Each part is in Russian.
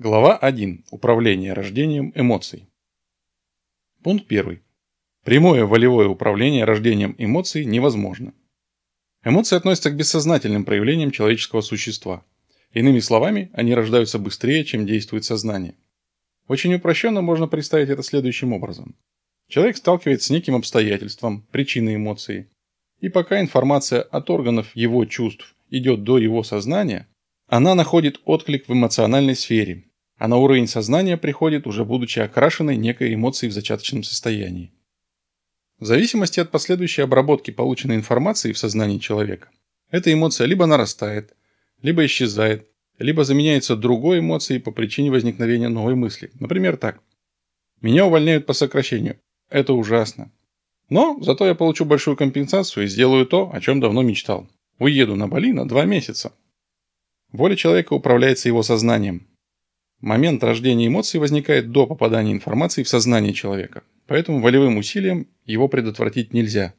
Глава 1. Управление рождением эмоций. Пункт 1. Прямое волевое управление рождением эмоций невозможно. Эмоции относятся к бессознательным проявлениям человеческого существа. Иными словами, они рождаются быстрее, чем действует сознание. Очень упрощенно можно представить это следующим образом. Человек сталкивается с неким обстоятельством, причиной эмоции, и пока информация от органов его чувств идет до его сознания – она находит отклик в эмоциональной сфере, а на уровень сознания приходит, уже будучи окрашенной некой эмоцией в зачаточном состоянии. В зависимости от последующей обработки полученной информации в сознании человека, эта эмоция либо нарастает, либо исчезает, либо заменяется другой эмоцией по причине возникновения новой мысли. Например, так. Меня увольняют по сокращению. Это ужасно. Но зато я получу большую компенсацию и сделаю то, о чем давно мечтал. Уеду на Бали на два месяца. Воля человека управляется его сознанием. Момент рождения эмоций возникает до попадания информации в сознание человека, поэтому волевым усилием его предотвратить нельзя.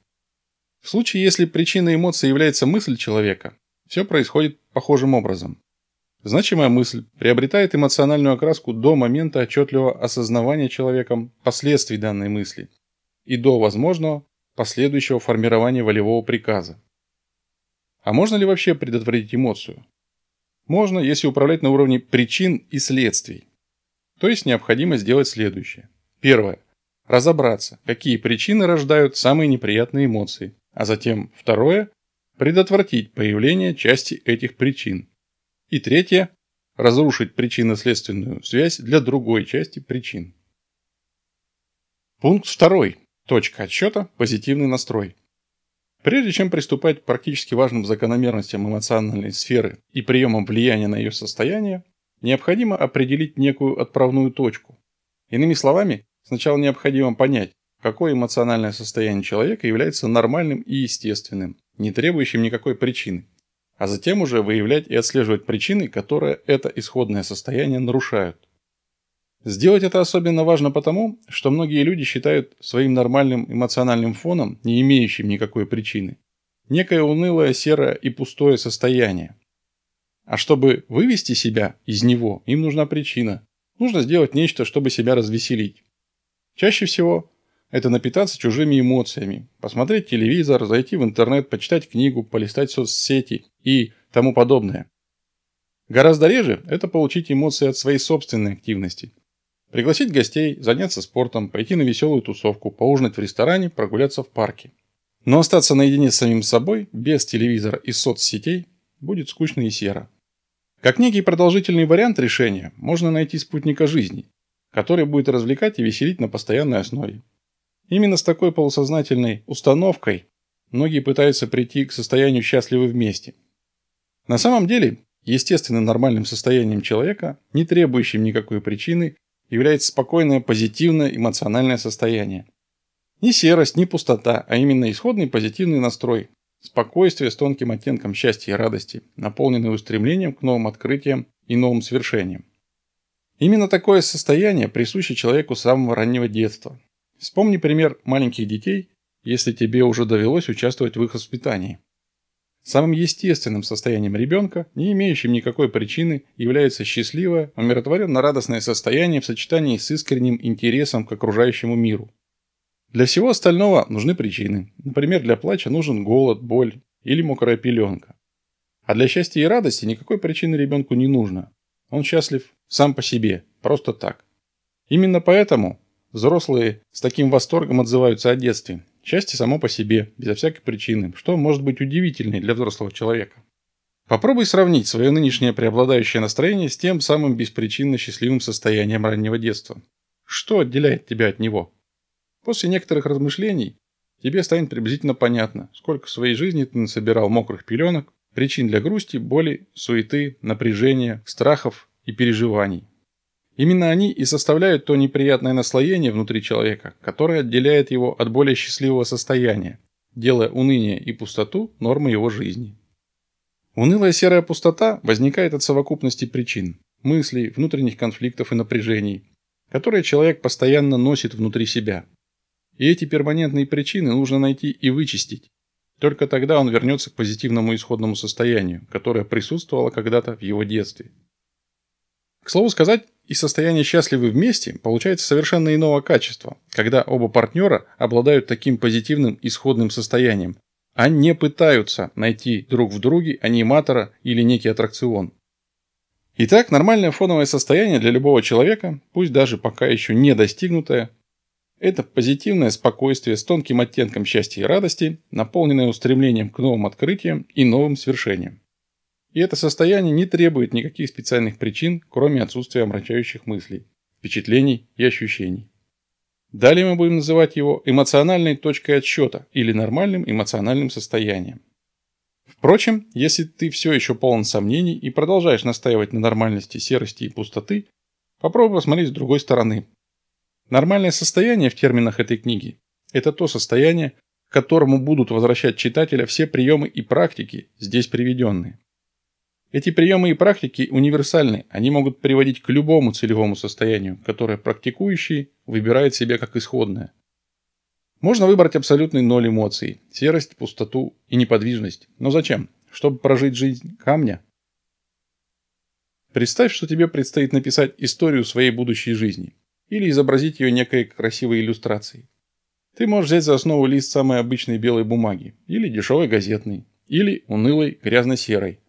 В случае, если причиной эмоции является мысль человека, все происходит похожим образом. Значимая мысль приобретает эмоциональную окраску до момента отчетливого осознавания человеком последствий данной мысли и до возможного последующего формирования волевого приказа. А можно ли вообще предотвратить эмоцию? Можно, если управлять на уровне причин и следствий. То есть необходимо сделать следующее. Первое. Разобраться, какие причины рождают самые неприятные эмоции. А затем, второе. Предотвратить появление части этих причин. И третье. Разрушить причинно-следственную связь для другой части причин. Пункт второй. Точка отсчета – позитивный настрой. Прежде чем приступать к практически важным закономерностям эмоциональной сферы и приемам влияния на ее состояние, необходимо определить некую отправную точку. Иными словами, сначала необходимо понять, какое эмоциональное состояние человека является нормальным и естественным, не требующим никакой причины, а затем уже выявлять и отслеживать причины, которые это исходное состояние нарушают. Сделать это особенно важно потому, что многие люди считают своим нормальным эмоциональным фоном, не имеющим никакой причины, некое унылое, серое и пустое состояние. А чтобы вывести себя из него, им нужна причина. Нужно сделать нечто, чтобы себя развеселить. Чаще всего это напитаться чужими эмоциями, посмотреть телевизор, зайти в интернет, почитать книгу, полистать соцсети и тому подобное. Гораздо реже это получить эмоции от своей собственной активности – Пригласить гостей, заняться спортом, пойти на веселую тусовку, поужинать в ресторане, прогуляться в парке. Но остаться наедине с самим собой, без телевизора и соцсетей, будет скучно и серо. Как некий продолжительный вариант решения, можно найти спутника жизни, который будет развлекать и веселить на постоянной основе. Именно с такой полусознательной установкой многие пытаются прийти к состоянию счастливы вместе. На самом деле, естественным нормальным состоянием человека, не требующим никакой причины, является спокойное позитивное эмоциональное состояние. Не серость, не пустота, а именно исходный позитивный настрой. Спокойствие с тонким оттенком счастья и радости, наполненное устремлением к новым открытиям и новым свершениям. Именно такое состояние присуще человеку с самого раннего детства. Вспомни пример маленьких детей, если тебе уже довелось участвовать в их воспитании. Самым естественным состоянием ребенка, не имеющим никакой причины, является счастливое, умиротворенно-радостное состояние в сочетании с искренним интересом к окружающему миру. Для всего остального нужны причины. Например, для плача нужен голод, боль или мокрая пеленка. А для счастья и радости никакой причины ребенку не нужно. Он счастлив сам по себе, просто так. Именно поэтому взрослые с таким восторгом отзываются о детстве, Счастье само по себе, безо всякой причины, что может быть удивительной для взрослого человека. Попробуй сравнить свое нынешнее преобладающее настроение с тем самым беспричинно счастливым состоянием раннего детства. Что отделяет тебя от него? После некоторых размышлений тебе станет приблизительно понятно, сколько в своей жизни ты насобирал мокрых пеленок, причин для грусти, боли, суеты, напряжения, страхов и переживаний. Именно они и составляют то неприятное наслоение внутри человека, которое отделяет его от более счастливого состояния, делая уныние и пустоту нормой его жизни. Унылая серая пустота возникает от совокупности причин, мыслей, внутренних конфликтов и напряжений, которые человек постоянно носит внутри себя. И эти перманентные причины нужно найти и вычистить. Только тогда он вернется к позитивному исходному состоянию, которое присутствовало когда-то в его детстве. К слову сказать, и состояние счастливы вместе получается совершенно иного качества, когда оба партнера обладают таким позитивным исходным состоянием, а не пытаются найти друг в друге аниматора или некий аттракцион. Итак, нормальное фоновое состояние для любого человека, пусть даже пока еще не достигнутое, это позитивное спокойствие с тонким оттенком счастья и радости, наполненное устремлением к новым открытиям и новым свершениям. И это состояние не требует никаких специальных причин, кроме отсутствия омрачающих мыслей, впечатлений и ощущений. Далее мы будем называть его эмоциональной точкой отсчета или нормальным эмоциональным состоянием. Впрочем, если ты все еще полон сомнений и продолжаешь настаивать на нормальности серости и пустоты, попробуй посмотреть с другой стороны. Нормальное состояние в терминах этой книги – это то состояние, к которому будут возвращать читателя все приемы и практики, здесь приведенные. Эти приемы и практики универсальны, они могут приводить к любому целевому состоянию, которое практикующий выбирает себе как исходное. Можно выбрать абсолютный ноль эмоций, серость, пустоту и неподвижность. Но зачем? Чтобы прожить жизнь камня? Представь, что тебе предстоит написать историю своей будущей жизни или изобразить ее некой красивой иллюстрацией. Ты можешь взять за основу лист самой обычной белой бумаги, или дешевой газетной, или унылой грязно-серой.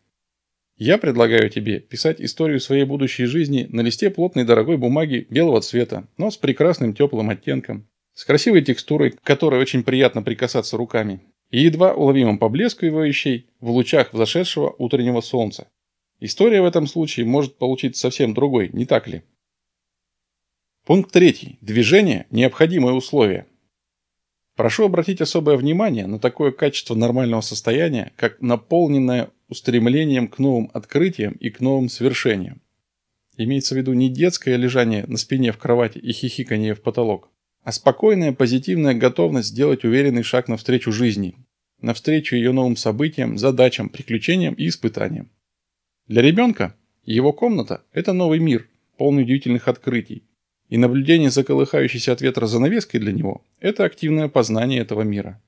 Я предлагаю тебе писать историю своей будущей жизни на листе плотной дорогой бумаги белого цвета, но с прекрасным теплым оттенком, с красивой текстурой, которой очень приятно прикасаться руками, и едва уловимым поблескивающей в лучах взошедшего утреннего солнца. История в этом случае может получиться совсем другой, не так ли? Пункт третий. Движение – необходимое условие. Прошу обратить особое внимание на такое качество нормального состояния, как наполненное устремлением к новым открытиям и к новым свершениям. Имеется в виду не детское лежание на спине в кровати и хихикание в потолок, а спокойная позитивная готовность сделать уверенный шаг навстречу жизни, навстречу ее новым событиям, задачам, приключениям и испытаниям. Для ребенка его комната – это новый мир, полный удивительных открытий. И наблюдение за колыхающейся от ветра занавеской для него – это активное познание этого мира.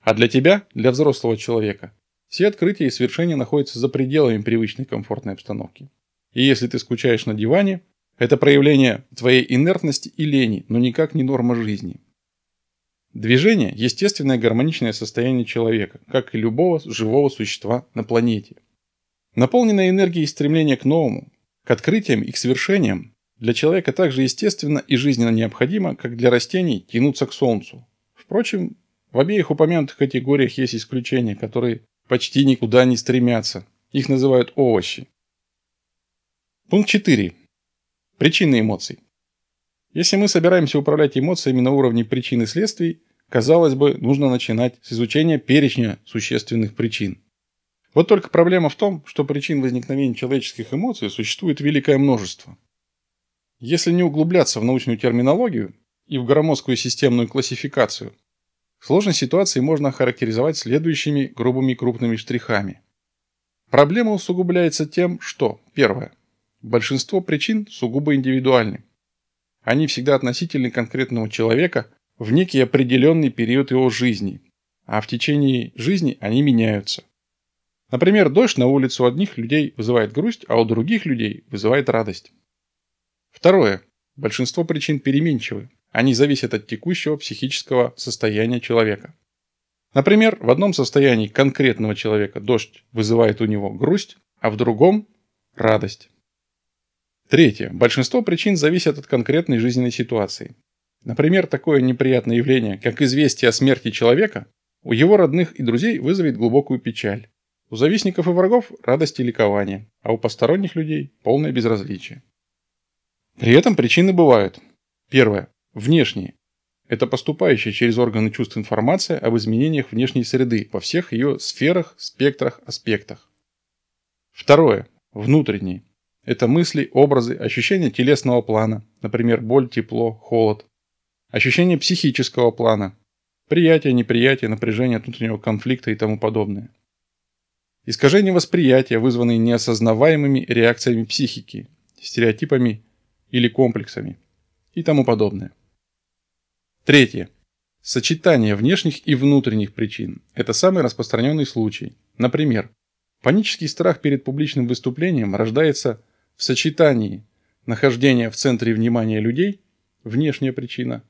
А для тебя, для взрослого человека, все открытия и свершения находятся за пределами привычной комфортной обстановки. И если ты скучаешь на диване, это проявление твоей инертности и лени, но никак не норма жизни. Движение – естественное гармоничное состояние человека, как и любого живого существа на планете. Наполненное энергией стремление к новому, к открытиям и к свершениям, для человека так же естественно и жизненно необходимо, как для растений тянуться к солнцу. Впрочем, в обеих упомянутых категориях есть исключения, которые почти никуда не стремятся. Их называют овощи. Пункт 4. Причины эмоций. Если мы собираемся управлять эмоциями на уровне причин и следствий, казалось бы, нужно начинать с изучения перечня существенных причин. Вот только проблема в том, что причин возникновения человеческих эмоций существует великое множество. Если не углубляться в научную терминологию и в громоздкую системную классификацию, Сложность ситуации можно охарактеризовать следующими грубыми крупными штрихами. Проблема усугубляется тем, что, первое, большинство причин сугубо индивидуальны. Они всегда относительны конкретного человека в некий определенный период его жизни, а в течение жизни они меняются. Например, дождь на улице у одних людей вызывает грусть, а у других людей вызывает радость. Второе. Большинство причин переменчивы. Они зависят от текущего психического состояния человека. Например, в одном состоянии конкретного человека дождь вызывает у него грусть, а в другом – радость. Третье. Большинство причин зависят от конкретной жизненной ситуации. Например, такое неприятное явление, как известие о смерти человека, у его родных и друзей вызовет глубокую печаль. У завистников и врагов – радость и ликование, а у посторонних людей – полное безразличие. При этом причины бывают. Первое. Внешние. Это поступающая через органы чувств информация об изменениях внешней среды во всех ее сферах, спектрах, аспектах. Второе. Внутренние. Это мысли, образы, ощущения телесного плана, например, боль, тепло, холод. Ощущения психического плана, приятие, неприятие, напряжение внутреннего конфликта и тому подобное. Искажения восприятия, вызванные неосознаваемыми реакциями психики, стереотипами или комплексами и тому подобное. Третье. Сочетание внешних и внутренних причин – это самый распространенный случай. Например, панический страх перед публичным выступлением рождается в сочетании нахождение в центре внимания людей, внешняя причина,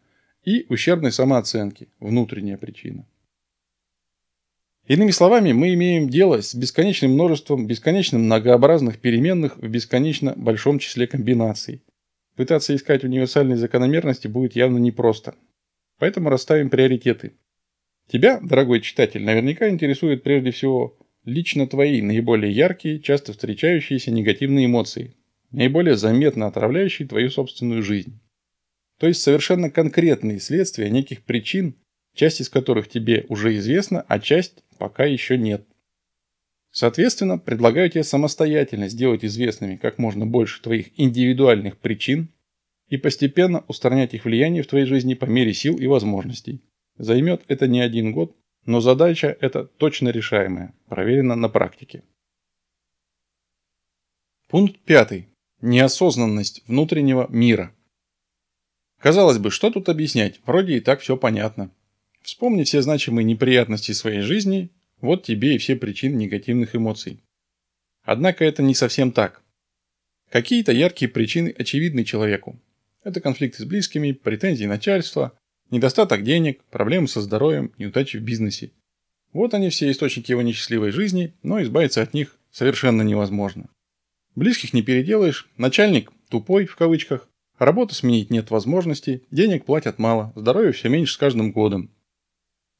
и ущербной самооценки, внутренняя причина. Иными словами, мы имеем дело с бесконечным множеством бесконечно многообразных переменных в бесконечно большом числе комбинаций. Пытаться искать универсальные закономерности будет явно непросто. Поэтому расставим приоритеты. Тебя, дорогой читатель, наверняка интересует прежде всего лично твои наиболее яркие, часто встречающиеся негативные эмоции, наиболее заметно отравляющие твою собственную жизнь. То есть совершенно конкретные следствия неких причин, часть из которых тебе уже известна, а часть пока еще нет. Соответственно, предлагаю тебе самостоятельно сделать известными как можно больше твоих индивидуальных причин и постепенно устранять их влияние в твоей жизни по мере сил и возможностей. Займет это не один год, но задача эта точно решаемая, проверена на практике. Пункт пятый. Неосознанность внутреннего мира. Казалось бы, что тут объяснять? Вроде и так все понятно. Вспомни все значимые неприятности своей жизни, вот тебе и все причины негативных эмоций. Однако это не совсем так. Какие-то яркие причины очевидны человеку. Это конфликты с близкими, претензии начальства, недостаток денег, проблемы со здоровьем, неудачи в бизнесе. Вот они все источники его несчастливой жизни, но избавиться от них совершенно невозможно. Близких не переделаешь, начальник «тупой» в кавычках, работу сменить нет возможности, денег платят мало, здоровья все меньше с каждым годом.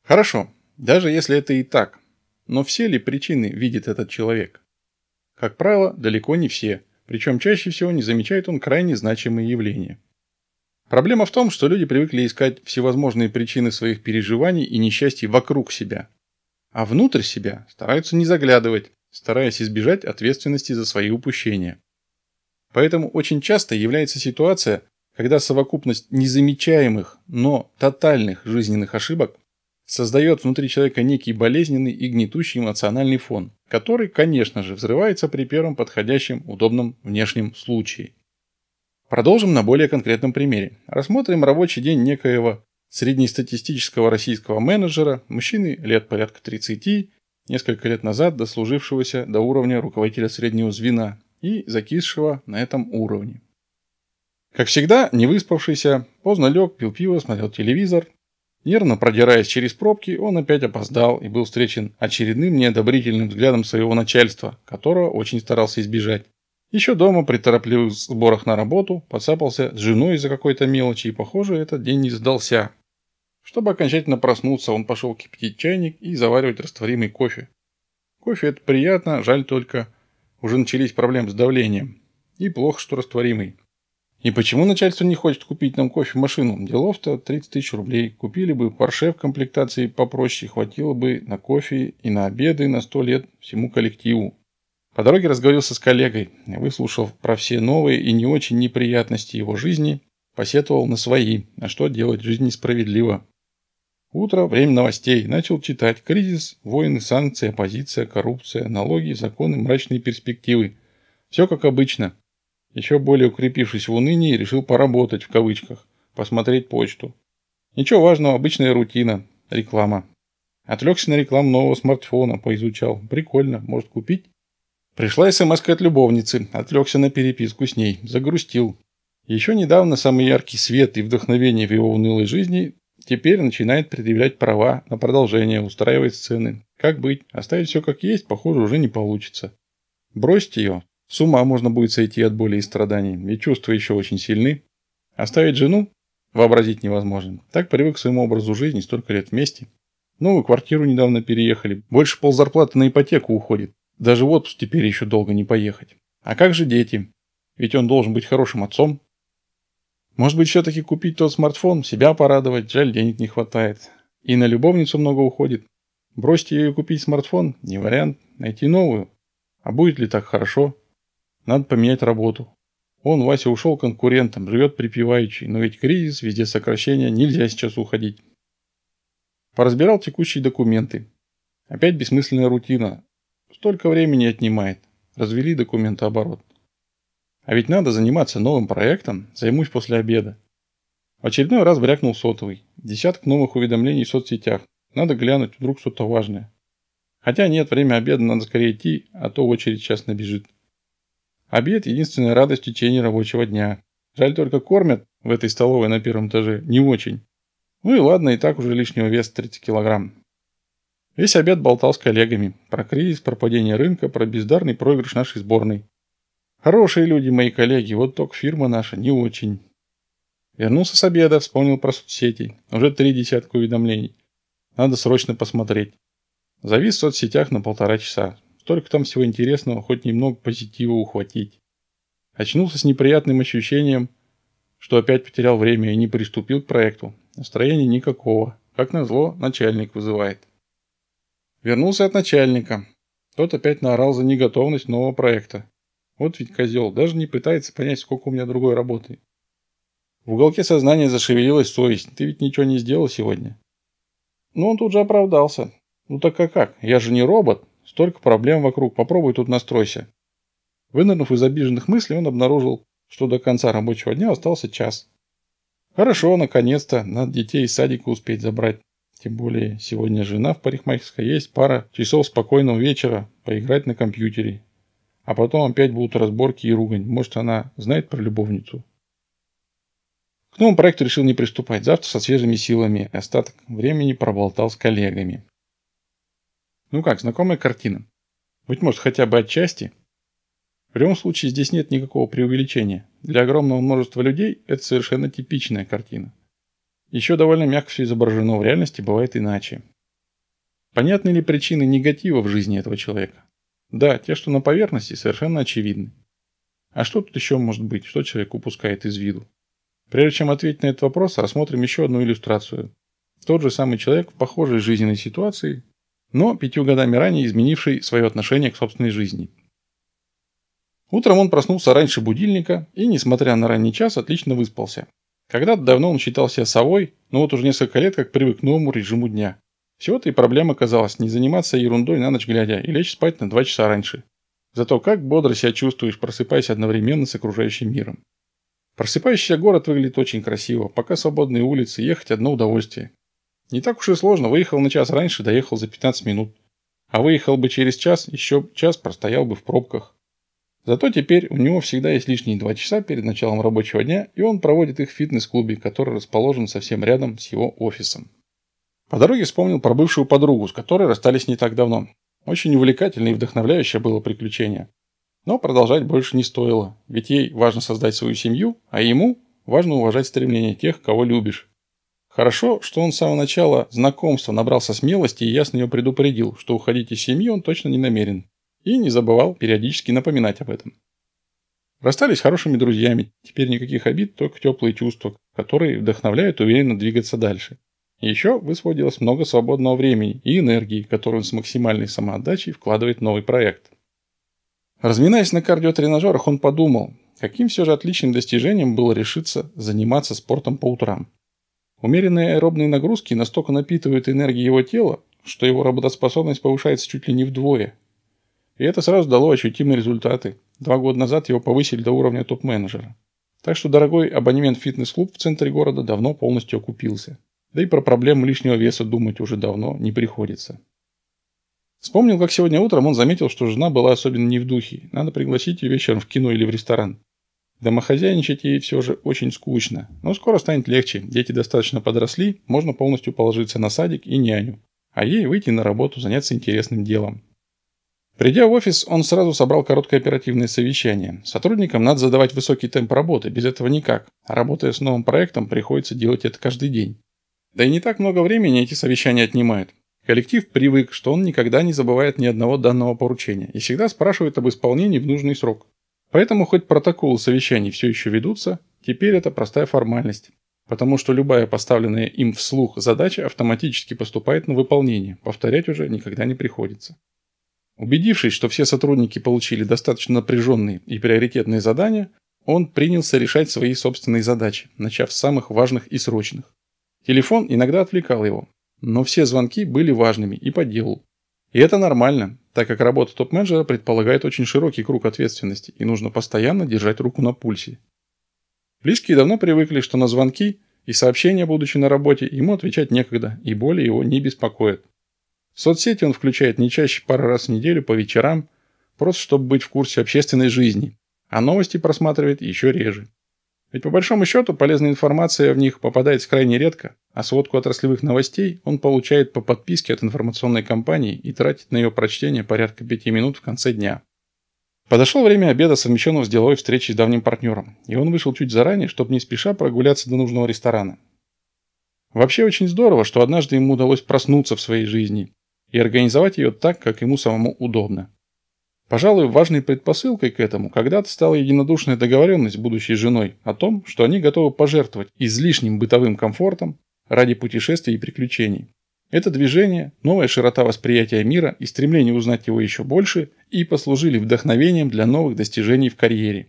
Хорошо, даже если это и так, но все ли причины видит этот человек? Как правило, далеко не все, причем чаще всего не замечает он крайне значимые явления. Проблема в том, что люди привыкли искать всевозможные причины своих переживаний и несчастий вокруг себя. А внутрь себя стараются не заглядывать, стараясь избежать ответственности за свои упущения. Поэтому очень часто является ситуация, когда совокупность незамечаемых, но тотальных жизненных ошибок создает внутри человека некий болезненный и гнетущий эмоциональный фон, который, конечно же, взрывается при первом подходящем удобном внешнем случае. Продолжим на более конкретном примере. Рассмотрим рабочий день некоего среднестатистического российского менеджера, мужчины лет порядка 30, несколько лет назад дослужившегося до уровня руководителя среднего звена и закисшего на этом уровне. Как всегда, не выспавшийся, поздно лег, пил пиво, смотрел телевизор. Нервно продираясь через пробки, он опять опоздал и был встречен очередным неодобрительным взглядом своего начальства, которого очень старался избежать. Еще дома при торопливых сборах на работу подцапался с женой из-за какой-то мелочи, и, похоже, этот день не сдался. Чтобы окончательно проснуться, он пошел кипятить чайник и заваривать растворимый кофе. Кофе это приятно, жаль только, уже начались проблемы с давлением. И плохо, что растворимый. И почему начальство не хочет купить нам кофемашину? Делов-то 30 тысяч рублей. Купили бы Порше в комплектации попроще, хватило бы на кофе и на обеды на 100 лет всему коллективу. По дороге разговорился с коллегой, выслушал про все новые и не очень неприятности его жизни, посетовал на свои, а что делать, жизнь несправедлива. Утро, время новостей, начал читать кризис, войны, санкции, оппозиция, коррупция, налоги, законы, мрачные перспективы. Все как обычно. Еще более укрепившись в унынии, решил поработать в кавычках, посмотреть почту. Ничего важного, обычная рутина, реклама. Отвлекся на рекламу нового смартфона, поизучал. Прикольно, может купить? Пришла смс от любовницы, отвлекся на переписку с ней, загрустил. Еще недавно самый яркий свет и вдохновение в его унылой жизни теперь начинает предъявлять права на продолжение, устраивать сцены. Как быть? Оставить все как есть, похоже, уже не получится. Бросить ее. С ума можно будет сойти от боли и страданий, ведь чувства еще очень сильны. Оставить жену? Вообразить невозможно. Так привык к своему образу жизни, столько лет вместе. Новую квартиру недавно переехали. Больше ползарплаты на ипотеку уходит. Даже в отпуск теперь еще долго не поехать. А как же дети? Ведь он должен быть хорошим отцом. Может быть, все-таки купить тот смартфон, себя порадовать, жаль, денег не хватает. И на любовницу много уходит. Бросьте ее и купить смартфон – не вариант. Найти новую. А будет ли так хорошо? Надо поменять работу. Он, Вася, ушел конкурентом, живет припеваючи, но ведь кризис, везде сокращения, нельзя сейчас уходить. Поразбирал текущие документы. Опять бессмысленная рутина. Столько времени отнимает. Развели документооборот. А ведь надо заниматься новым проектом, займусь после обеда. В очередной раз брякнул сотовый. Десяток новых уведомлений в соцсетях. Надо глянуть, вдруг что-то важное. Хотя нет, время обеда, надо скорее идти, а то очередь сейчас набежит. Обед – единственная радость в течение рабочего дня. Жаль только кормят в этой столовой на первом этаже не очень. Ну и ладно, и так уже лишнего веса 30 килограмм. Весь обед болтал с коллегами. Про кризис, про падение рынка, про бездарный проигрыш нашей сборной. Хорошие люди, мои коллеги, вот только фирма наша не очень. Вернулся с обеда, вспомнил про соцсети. Уже три десятка уведомлений. Надо срочно посмотреть. Завис в соцсетях на полтора часа. Столько там всего интересного, хоть немного позитива ухватить. Очнулся с неприятным ощущением, что опять потерял время и не приступил к проекту. Настроения никакого. Как назло, начальник вызывает. Вернулся от начальника. Тот опять наорал за неготовность нового проекта. Вот ведь козел, даже не пытается понять, сколько у меня другой работы. В уголке сознания зашевелилась совесть. Ты ведь ничего не сделал сегодня. Но он тут же оправдался. Ну так а как? Я же не робот. Столько проблем вокруг. Попробуй тут настройся. Вынырнув из обиженных мыслей, он обнаружил, что до конца рабочего дня остался час. Хорошо, наконец-то. Надо детей из садика успеть забрать. Тем более, сегодня жена в парикмахерской. Есть пара часов спокойного вечера поиграть на компьютере. А потом опять будут разборки и ругань. Может, она знает про любовницу. К новому проекту решил не приступать. Завтра со свежими силами. Остаток времени проболтал с коллегами. Ну как, знакомая картина? Быть может, хотя бы отчасти? В любом случае, здесь нет никакого преувеличения. Для огромного множества людей это совершенно типичная картина. Еще довольно мягко все изображено, в реальности бывает иначе. Понятны ли причины негатива в жизни этого человека? Да, те, что на поверхности, совершенно очевидны. А что тут еще может быть, что человек упускает из виду? Прежде чем ответить на этот вопрос, рассмотрим еще одну иллюстрацию. Тот же самый человек в похожей жизненной ситуации, но пятью годами ранее изменивший свое отношение к собственной жизни. Утром он проснулся раньше будильника и, несмотря на ранний час, отлично выспался. Когда-то давно он считал себя совой, но вот уже несколько лет как привык к новому режиму дня. Всего-то и проблема оказалась не заниматься ерундой на ночь глядя и лечь спать на два часа раньше. Зато как бодро себя чувствуешь, просыпаясь одновременно с окружающим миром. Просыпающийся город выглядит очень красиво, пока свободные улицы, ехать одно удовольствие. Не так уж и сложно, выехал на час раньше, доехал за 15 минут. А выехал бы через час, еще час простоял бы в пробках. Зато теперь у него всегда есть лишние два часа перед началом рабочего дня, и он проводит их в фитнес-клубе, который расположен совсем рядом с его офисом. По дороге вспомнил про бывшую подругу, с которой расстались не так давно. Очень увлекательное и вдохновляющее было приключение. Но продолжать больше не стоило, ведь ей важно создать свою семью, а ему важно уважать стремления тех, кого любишь. Хорошо, что он с самого начала знакомства набрался смелости и ясно ее предупредил, что уходить из семьи он точно не намерен и не забывал периодически напоминать об этом. Расстались хорошими друзьями, теперь никаких обид, только теплые чувства, которые вдохновляют уверенно двигаться дальше. Еще высвободилось много свободного времени и энергии, которую он с максимальной самоотдачей вкладывает в новый проект. Разминаясь на кардиотренажерах, он подумал, каким все же отличным достижением было решиться заниматься спортом по утрам. Умеренные аэробные нагрузки настолько напитывают энергией его тела, что его работоспособность повышается чуть ли не вдвое, и это сразу дало ощутимые результаты. Два года назад его повысили до уровня топ-менеджера. Так что дорогой абонемент в фитнес-клуб в центре города давно полностью окупился. Да и про проблему лишнего веса думать уже давно не приходится. Вспомнил, как сегодня утром он заметил, что жена была особенно не в духе. Надо пригласить ее вечером в кино или в ресторан. Домохозяйничать ей все же очень скучно. Но скоро станет легче. Дети достаточно подросли, можно полностью положиться на садик и няню. А ей выйти на работу, заняться интересным делом. Придя в офис, он сразу собрал короткое оперативное совещание. Сотрудникам надо задавать высокий темп работы, без этого никак. Работая с новым проектом, приходится делать это каждый день. Да и не так много времени эти совещания отнимают. Коллектив привык, что он никогда не забывает ни одного данного поручения и всегда спрашивает об исполнении в нужный срок. Поэтому хоть протоколы совещаний все еще ведутся, теперь это простая формальность. Потому что любая поставленная им вслух задача автоматически поступает на выполнение, повторять уже никогда не приходится. Убедившись, что все сотрудники получили достаточно напряженные и приоритетные задания, он принялся решать свои собственные задачи, начав с самых важных и срочных. Телефон иногда отвлекал его, но все звонки были важными и по делу. И это нормально, так как работа топ-менеджера предполагает очень широкий круг ответственности и нужно постоянно держать руку на пульсе. Близкие давно привыкли, что на звонки и сообщения, будучи на работе, ему отвечать некогда и более его не беспокоит. Соцсети он включает не чаще пары раз в неделю по вечерам, просто чтобы быть в курсе общественной жизни. а новости просматривает еще реже. Ведь по большому счету полезная информация в них попадает крайне редко, а сводку отраслевых новостей он получает по подписке от информационной компании и тратит на ее прочтение порядка пяти минут в конце дня. Подошло время обеда, совмещенного с деловой встречей с давним партнером, и он вышел чуть заранее, чтобы не спеша прогуляться до нужного ресторана. Вообще очень здорово, что однажды ему удалось проснуться в своей жизни и организовать ее так, как ему самому удобно. Пожалуй, важной предпосылкой к этому когда-то стала единодушная договоренность будущей женой о том, что они готовы пожертвовать излишним бытовым комфортом ради путешествий и приключений. Это движение, новая широта восприятия мира и стремление узнать его еще больше и послужили вдохновением для новых достижений в карьере.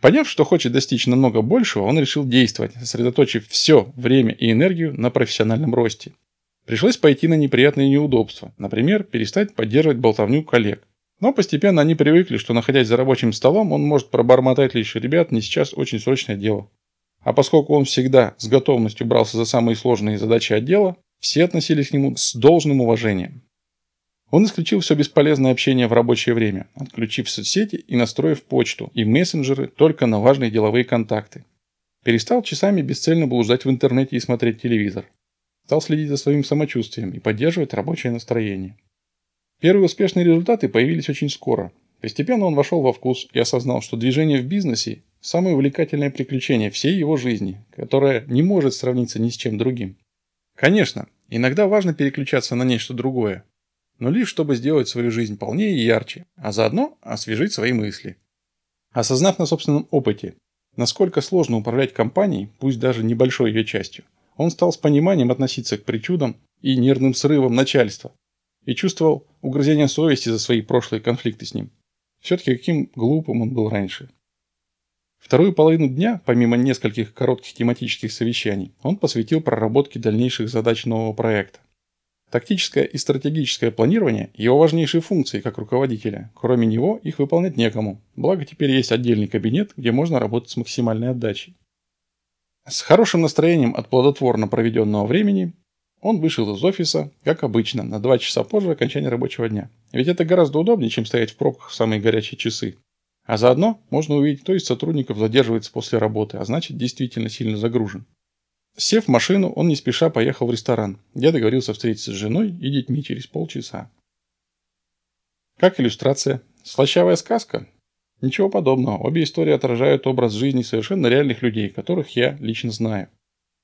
Поняв, что хочет достичь намного большего, он решил действовать, сосредоточив все время и энергию на профессиональном росте. Пришлось пойти на неприятные неудобства, например, перестать поддерживать болтовню коллег. Но постепенно они привыкли, что находясь за рабочим столом, он может пробормотать лишь ребят, не сейчас очень срочное дело. А поскольку он всегда с готовностью брался за самые сложные задачи отдела, все относились к нему с должным уважением. Он исключил все бесполезное общение в рабочее время, отключив соцсети и настроив почту и мессенджеры только на важные деловые контакты. Перестал часами бесцельно блуждать в интернете и смотреть телевизор. Стал следить за своим самочувствием и поддерживать рабочее настроение. Первые успешные результаты появились очень скоро. Постепенно он вошел во вкус и осознал, что движение в бизнесе – самое увлекательное приключение всей его жизни, которое не может сравниться ни с чем другим. Конечно, иногда важно переключаться на нечто другое, но лишь чтобы сделать свою жизнь полнее и ярче, а заодно освежить свои мысли. Осознав на собственном опыте, насколько сложно управлять компанией, пусть даже небольшой ее частью, он стал с пониманием относиться к причудам и нервным срывам начальства и чувствовал угрызение совести за свои прошлые конфликты с ним. Все-таки каким глупым он был раньше. Вторую половину дня, помимо нескольких коротких тематических совещаний, он посвятил проработке дальнейших задач нового проекта. Тактическое и стратегическое планирование – его важнейшие функции как руководителя. Кроме него их выполнять некому. Благо теперь есть отдельный кабинет, где можно работать с максимальной отдачей. С хорошим настроением от плодотворно проведенного времени он вышел из офиса, как обычно, на 2 часа позже окончания рабочего дня. Ведь это гораздо удобнее, чем стоять в пробках в самые горячие часы. А заодно можно увидеть, кто из сотрудников задерживается после работы, а значит действительно сильно загружен. Сев в машину, он не спеша поехал в ресторан, где договорился встретиться с женой и детьми через полчаса. Как иллюстрация. Слащавая сказка? Ничего подобного. Обе истории отражают образ жизни совершенно реальных людей, которых я лично знаю.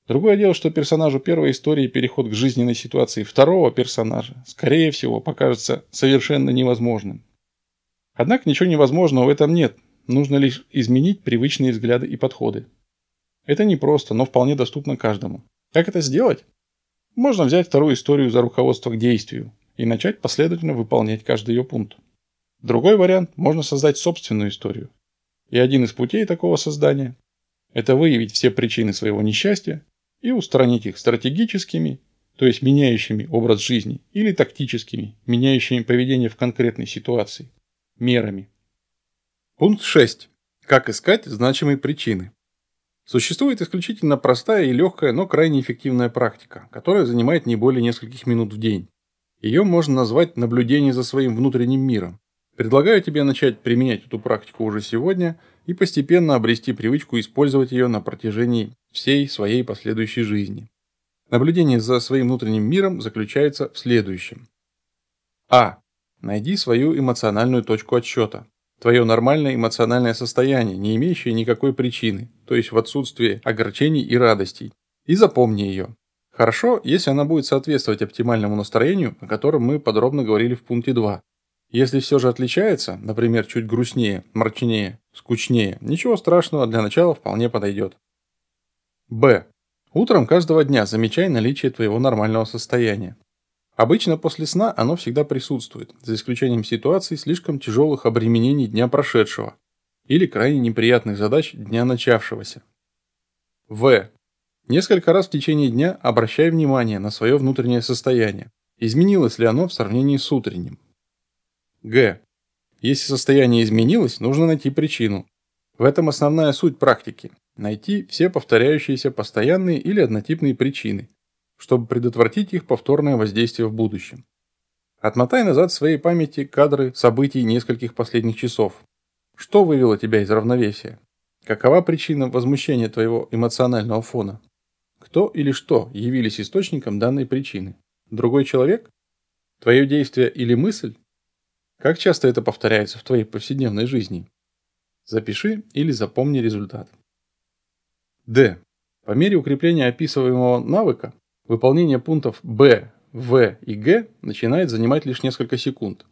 Другое дело, что персонажу первой истории переход к жизненной ситуации второго персонажа, скорее всего, покажется совершенно невозможным. Однако ничего невозможного в этом нет. Нужно лишь изменить привычные взгляды и подходы. Это непросто, но вполне доступно каждому. Как это сделать? Можно взять вторую историю за руководство к действию и начать последовательно выполнять каждый ее пункт. Другой вариант – можно создать собственную историю. И один из путей такого создания – это выявить все причины своего несчастья и устранить их стратегическими, то есть меняющими образ жизни, или тактическими, меняющими поведение в конкретной ситуации, мерами. Пункт 6. Как искать значимые причины. Существует исключительно простая и легкая, но крайне эффективная практика, которая занимает не более нескольких минут в день. Ее можно назвать наблюдение за своим внутренним миром. Предлагаю тебе начать применять эту практику уже сегодня и постепенно обрести привычку использовать ее на протяжении всей своей последующей жизни. Наблюдение за своим внутренним миром заключается в следующем. А. Найди свою эмоциональную точку отсчета. Твое нормальное эмоциональное состояние, не имеющее никакой причины, то есть в отсутствии огорчений и радостей. И запомни ее. Хорошо, если она будет соответствовать оптимальному настроению, о котором мы подробно говорили в пункте 2. Если все же отличается, например, чуть грустнее, мрачнее, скучнее, ничего страшного, для начала вполне подойдет. Б. Утром каждого дня замечай наличие твоего нормального состояния. Обычно после сна оно всегда присутствует, за исключением ситуаций слишком тяжелых обременений дня прошедшего или крайне неприятных задач дня начавшегося. В. Несколько раз в течение дня обращай внимание на свое внутреннее состояние. Изменилось ли оно в сравнении с утренним? Г. Если состояние изменилось, нужно найти причину. В этом основная суть практики – найти все повторяющиеся постоянные или однотипные причины, чтобы предотвратить их повторное воздействие в будущем. Отмотай назад в своей памяти кадры событий нескольких последних часов. Что вывело тебя из равновесия? Какова причина возмущения твоего эмоционального фона? Кто или что явились источником данной причины? Другой человек? Твое действие или мысль? Как часто это повторяется в твоей повседневной жизни? Запиши или запомни результат. Д. По мере укрепления описываемого навыка, выполнение пунктов Б, В и Г начинает занимать лишь несколько секунд.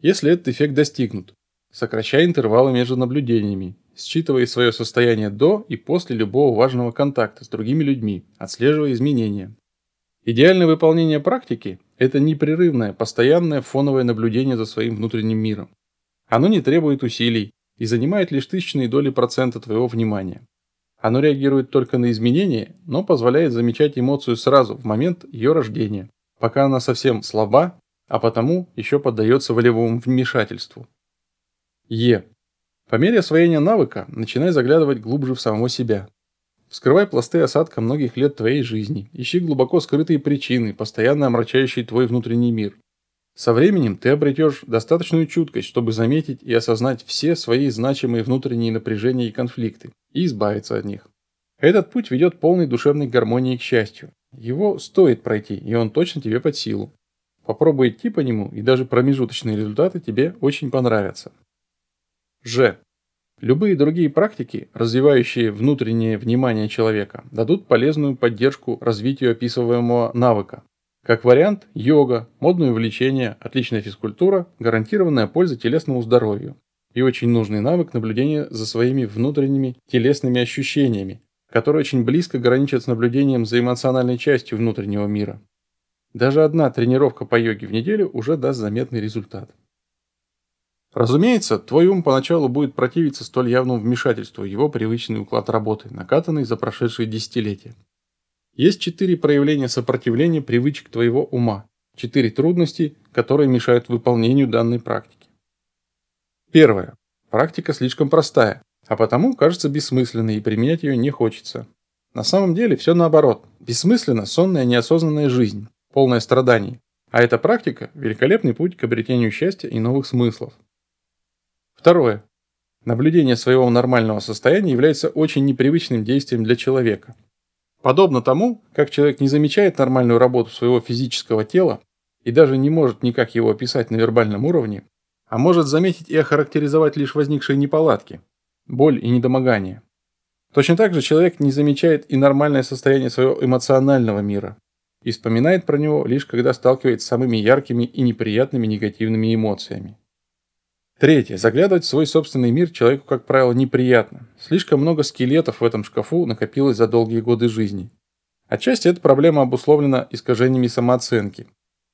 Если этот эффект достигнут, сокращай интервалы между наблюдениями, считывая свое состояние до и после любого важного контакта с другими людьми, отслеживая изменения. Идеальное выполнение практики – это непрерывное, постоянное фоновое наблюдение за своим внутренним миром. Оно не требует усилий и занимает лишь тысячные доли процента твоего внимания. Оно реагирует только на изменения, но позволяет замечать эмоцию сразу, в момент ее рождения, пока она совсем слаба, а потому еще поддается волевому вмешательству. Е. По мере освоения навыка начинай заглядывать глубже в самого себя. Вскрывай пласты осадка многих лет твоей жизни, ищи глубоко скрытые причины, постоянно омрачающие твой внутренний мир. Со временем ты обретешь достаточную чуткость, чтобы заметить и осознать все свои значимые внутренние напряжения и конфликты, и избавиться от них. Этот путь ведет полной душевной гармонии к счастью. Его стоит пройти, и он точно тебе под силу. Попробуй идти по нему, и даже промежуточные результаты тебе очень понравятся. Ж. Любые другие практики, развивающие внутреннее внимание человека, дадут полезную поддержку развитию описываемого навыка. Как вариант, йога, модное увлечение, отличная физкультура, гарантированная польза телесному здоровью и очень нужный навык наблюдения за своими внутренними телесными ощущениями, которые очень близко граничат с наблюдением за эмоциональной частью внутреннего мира. Даже одна тренировка по йоге в неделю уже даст заметный результат. Разумеется, твой ум поначалу будет противиться столь явному вмешательству его привычный уклад работы, накатанный за прошедшие десятилетия. Есть четыре проявления сопротивления привычек твоего ума, четыре трудности, которые мешают выполнению данной практики. Первое. Практика слишком простая, а потому кажется бессмысленной и применять ее не хочется. На самом деле все наоборот. Бессмысленна сонная неосознанная жизнь, полная страданий. А эта практика – великолепный путь к обретению счастья и новых смыслов. Второе. Наблюдение своего нормального состояния является очень непривычным действием для человека. Подобно тому, как человек не замечает нормальную работу своего физического тела и даже не может никак его описать на вербальном уровне, а может заметить и охарактеризовать лишь возникшие неполадки, боль и недомогание. Точно так же человек не замечает и нормальное состояние своего эмоционального мира и вспоминает про него лишь когда сталкивается с самыми яркими и неприятными негативными эмоциями. Третье. Заглядывать в свой собственный мир человеку, как правило, неприятно. Слишком много скелетов в этом шкафу накопилось за долгие годы жизни. Отчасти эта проблема обусловлена искажениями самооценки.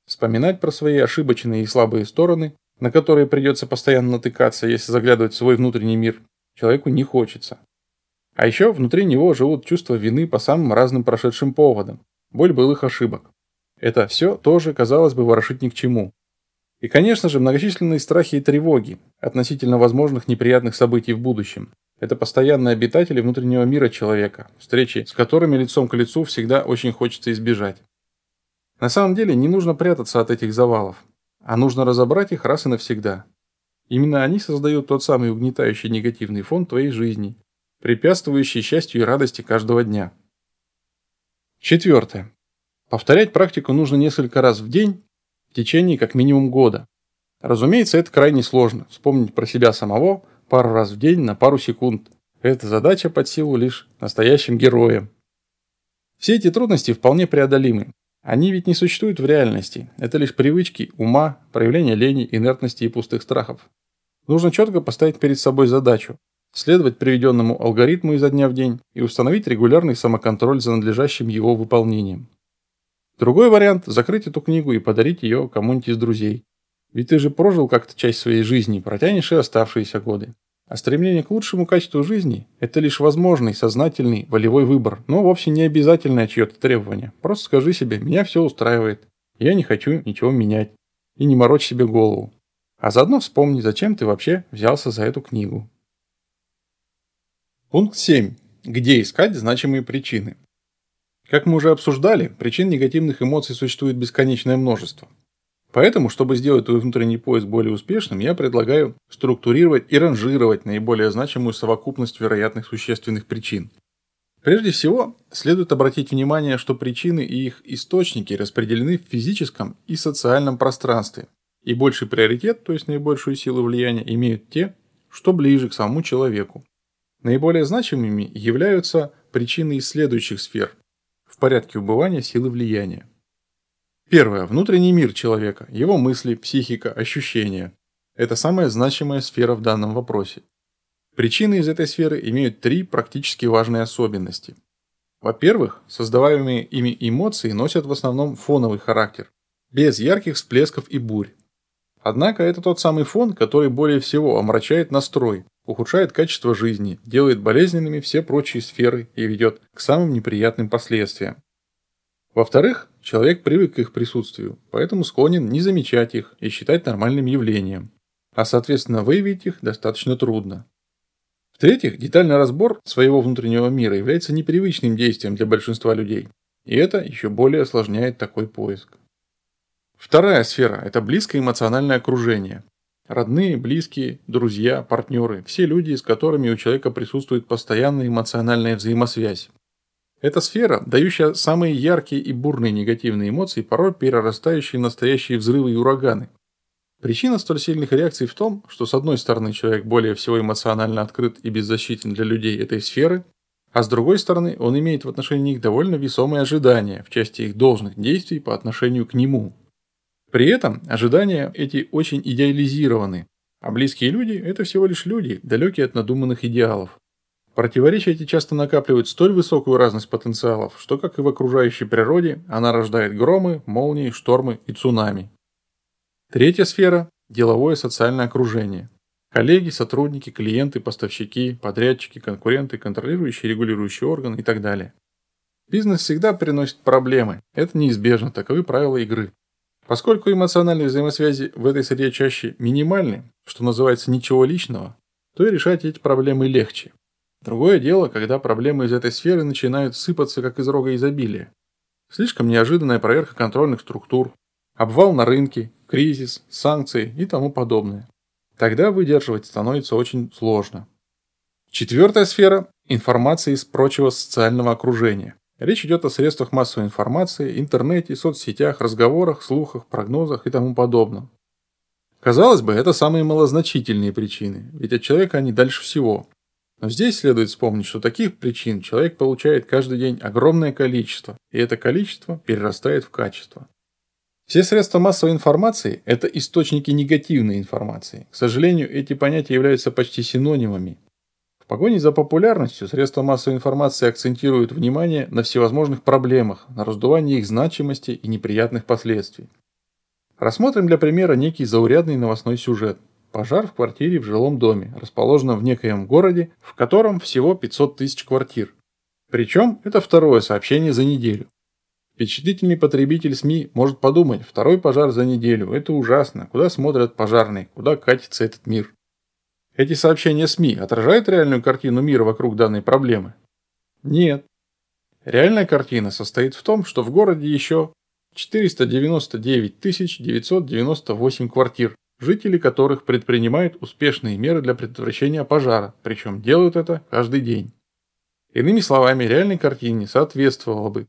Вспоминать про свои ошибочные и слабые стороны, на которые придется постоянно натыкаться, если заглядывать в свой внутренний мир, человеку не хочется. А еще внутри него живут чувства вины по самым разным прошедшим поводам, боль былых ошибок. Это все тоже, казалось бы, ворошить ни к чему. И, конечно же, многочисленные страхи и тревоги относительно возможных неприятных событий в будущем. Это постоянные обитатели внутреннего мира человека, встречи с которыми лицом к лицу всегда очень хочется избежать. На самом деле не нужно прятаться от этих завалов, а нужно разобрать их раз и навсегда. Именно они создают тот самый угнетающий негативный фон твоей жизни, препятствующий счастью и радости каждого дня. Четвертое. Повторять практику нужно несколько раз в день в течение как минимум года. Разумеется, это крайне сложно. Вспомнить про себя самого пару раз в день на пару секунд. Эта задача под силу лишь настоящим героям. Все эти трудности вполне преодолимы. Они ведь не существуют в реальности. Это лишь привычки, ума, проявление лени, инертности и пустых страхов. Нужно четко поставить перед собой задачу, следовать приведенному алгоритму изо дня в день и установить регулярный самоконтроль за надлежащим его выполнением. Другой вариант – закрыть эту книгу и подарить ее кому-нибудь из друзей. Ведь ты же прожил как-то часть своей жизни, протянешь и оставшиеся годы. А стремление к лучшему качеству жизни – это лишь возможный, сознательный, волевой выбор, но вовсе не обязательное чье-то требование. Просто скажи себе «меня все устраивает, я не хочу ничего менять» и не морочь себе голову. А заодно вспомни, зачем ты вообще взялся за эту книгу. Пункт 7. Где искать значимые причины? Как мы уже обсуждали, причин негативных эмоций существует бесконечное множество. Поэтому, чтобы сделать твой внутренний поиск более успешным, я предлагаю структурировать и ранжировать наиболее значимую совокупность вероятных существенных причин. Прежде всего, следует обратить внимание, что причины и их источники распределены в физическом и социальном пространстве, и больший приоритет, то есть наибольшую силу влияния, имеют те, что ближе к самому человеку. Наиболее значимыми являются причины из следующих сфер в порядке убывания силы влияния. Первое. Внутренний мир человека, его мысли, психика, ощущения. Это самая значимая сфера в данном вопросе. Причины из этой сферы имеют три практически важные особенности. Во-первых, создаваемые ими эмоции носят в основном фоновый характер, без ярких всплесков и бурь. Однако это тот самый фон, который более всего омрачает настрой, ухудшает качество жизни, делает болезненными все прочие сферы и ведет к самым неприятным последствиям. Во-вторых, человек привык к их присутствию, поэтому склонен не замечать их и считать нормальным явлением, а соответственно выявить их достаточно трудно. В-третьих, детальный разбор своего внутреннего мира является непривычным действием для большинства людей, и это еще более осложняет такой поиск. Вторая сфера – это близкое эмоциональное окружение. Родные, близкие, друзья, партнеры – все люди, с которыми у человека присутствует постоянная эмоциональная взаимосвязь. Эта сфера, дающая самые яркие и бурные негативные эмоции, порой перерастающие в настоящие взрывы и ураганы, Причина столь сильных реакций в том, что с одной стороны человек более всего эмоционально открыт и беззащитен для людей этой сферы, а с другой стороны он имеет в отношении них довольно весомые ожидания в части их должных действий по отношению к нему. При этом ожидания эти очень идеализированы, а близкие люди – это всего лишь люди, далекие от надуманных идеалов. Противоречия эти часто накапливают столь высокую разность потенциалов, что, как и в окружающей природе, она рождает громы, молнии, штормы и цунами. Третья сфера – деловое социальное окружение. Коллеги, сотрудники, клиенты, поставщики, подрядчики, конкуренты, контролирующие регулирующие органы и так далее. Бизнес всегда приносит проблемы. Это неизбежно, таковы правила игры. Поскольку эмоциональные взаимосвязи в этой среде чаще минимальны, что называется ничего личного, то и решать эти проблемы легче. Другое дело, когда проблемы из этой сферы начинают сыпаться как из рога изобилия. Слишком неожиданная проверка контрольных структур, обвал на рынке, кризис, санкции и тому подобное. Тогда выдерживать становится очень сложно. Четвертая сфера – информация из прочего социального окружения. Речь идет о средствах массовой информации, интернете, соцсетях, разговорах, слухах, прогнозах и тому подобном. Казалось бы, это самые малозначительные причины, ведь от человека они дальше всего. Но здесь следует вспомнить, что таких причин человек получает каждый день огромное количество, и это количество перерастает в качество. Все средства массовой информации – это источники негативной информации. К сожалению, эти понятия являются почти синонимами. В погоне за популярностью средства массовой информации акцентируют внимание на всевозможных проблемах, на раздувании их значимости и неприятных последствий. Рассмотрим для примера некий заурядный новостной сюжет. Пожар в квартире в жилом доме, расположенном в некоем городе, в котором всего 500 тысяч квартир. Причем это второе сообщение за неделю. Впечатлительный потребитель СМИ может подумать, второй пожар за неделю, это ужасно, куда смотрят пожарные, куда катится этот мир. Эти сообщения СМИ отражают реальную картину мира вокруг данной проблемы? Нет. Реальная картина состоит в том, что в городе еще 499 998 квартир, жители которых предпринимают успешные меры для предотвращения пожара, причем делают это каждый день. Иными словами, реальной картине соответствовало бы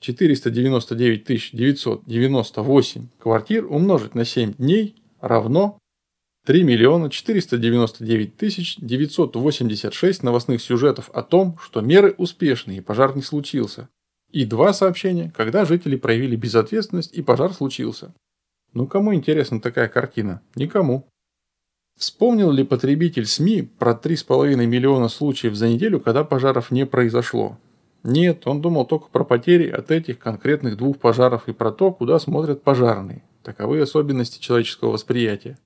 499 998 квартир умножить на 7 дней равно 3 миллиона 499 тысяч 986 новостных сюжетов о том, что меры успешны и пожар не случился. И два сообщения, когда жители проявили безответственность и пожар случился. Ну кому интересна такая картина? Никому. Вспомнил ли потребитель СМИ про 3,5 миллиона случаев за неделю, когда пожаров не произошло? Нет, он думал только про потери от этих конкретных двух пожаров и про то, куда смотрят пожарные. Таковы особенности человеческого восприятия.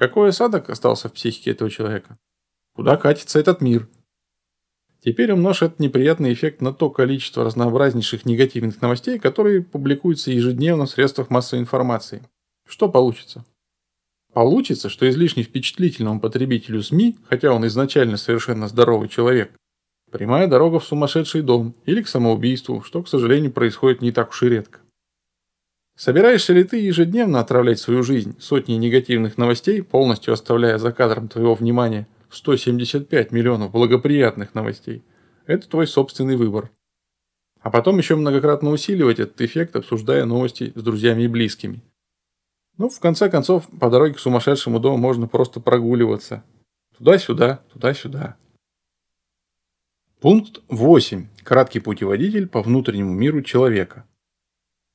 Какой осадок остался в психике этого человека? Куда катится этот мир? Теперь умножь этот неприятный эффект на то количество разнообразнейших негативных новостей, которые публикуются ежедневно в средствах массовой информации. Что получится? Получится, что излишне впечатлительному потребителю СМИ, хотя он изначально совершенно здоровый человек, Прямая дорога в сумасшедший дом или к самоубийству, что, к сожалению, происходит не так уж и редко. Собираешься ли ты ежедневно отравлять свою жизнь сотней негативных новостей, полностью оставляя за кадром твоего внимания 175 миллионов благоприятных новостей? Это твой собственный выбор. А потом еще многократно усиливать этот эффект, обсуждая новости с друзьями и близкими. Ну, в конце концов, по дороге к сумасшедшему дому можно просто прогуливаться. Туда-сюда, туда-сюда. Пункт 8. Краткий путеводитель по внутреннему миру человека.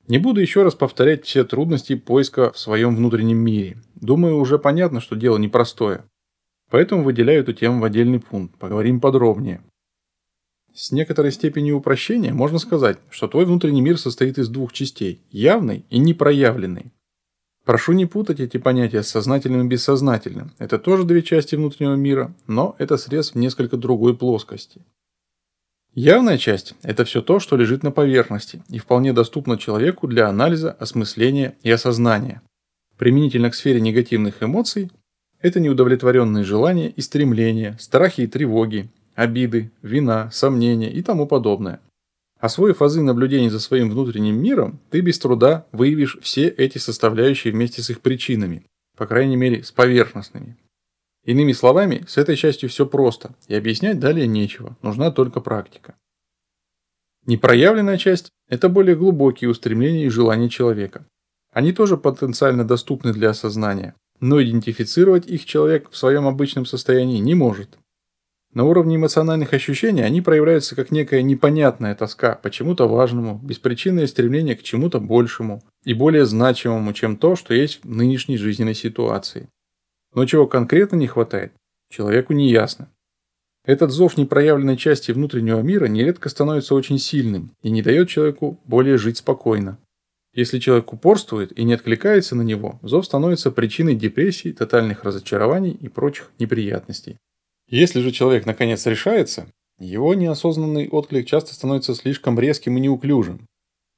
Не буду еще раз повторять все трудности поиска в своем внутреннем мире. Думаю, уже понятно, что дело непростое. Поэтому выделяю эту тему в отдельный пункт. Поговорим подробнее. С некоторой степенью упрощения можно сказать, что твой внутренний мир состоит из двух частей – явной и непроявленной. Прошу не путать эти понятия с сознательным и бессознательным. Это тоже две части внутреннего мира, но это срез в несколько другой плоскости. Явная часть – это все то, что лежит на поверхности и вполне доступно человеку для анализа, осмысления и осознания. Применительно к сфере негативных эмоций – это неудовлетворенные желания и стремления, страхи и тревоги, обиды, вина, сомнения и тому подобное. Освоив азы наблюдений за своим внутренним миром, ты без труда выявишь все эти составляющие вместе с их причинами, по крайней мере с поверхностными. Иными словами, с этой частью все просто, и объяснять далее нечего, нужна только практика. Непроявленная часть – это более глубокие устремления и желания человека. Они тоже потенциально доступны для осознания, но идентифицировать их человек в своем обычном состоянии не может. На уровне эмоциональных ощущений они проявляются как некая непонятная тоска по чему-то важному, беспричинное стремление к чему-то большему и более значимому, чем то, что есть в нынешней жизненной ситуации. Но чего конкретно не хватает, человеку не ясно. Этот зов непроявленной части внутреннего мира нередко становится очень сильным и не дает человеку более жить спокойно. Если человек упорствует и не откликается на него, зов становится причиной депрессии, тотальных разочарований и прочих неприятностей. Если же человек наконец решается, его неосознанный отклик часто становится слишком резким и неуклюжим.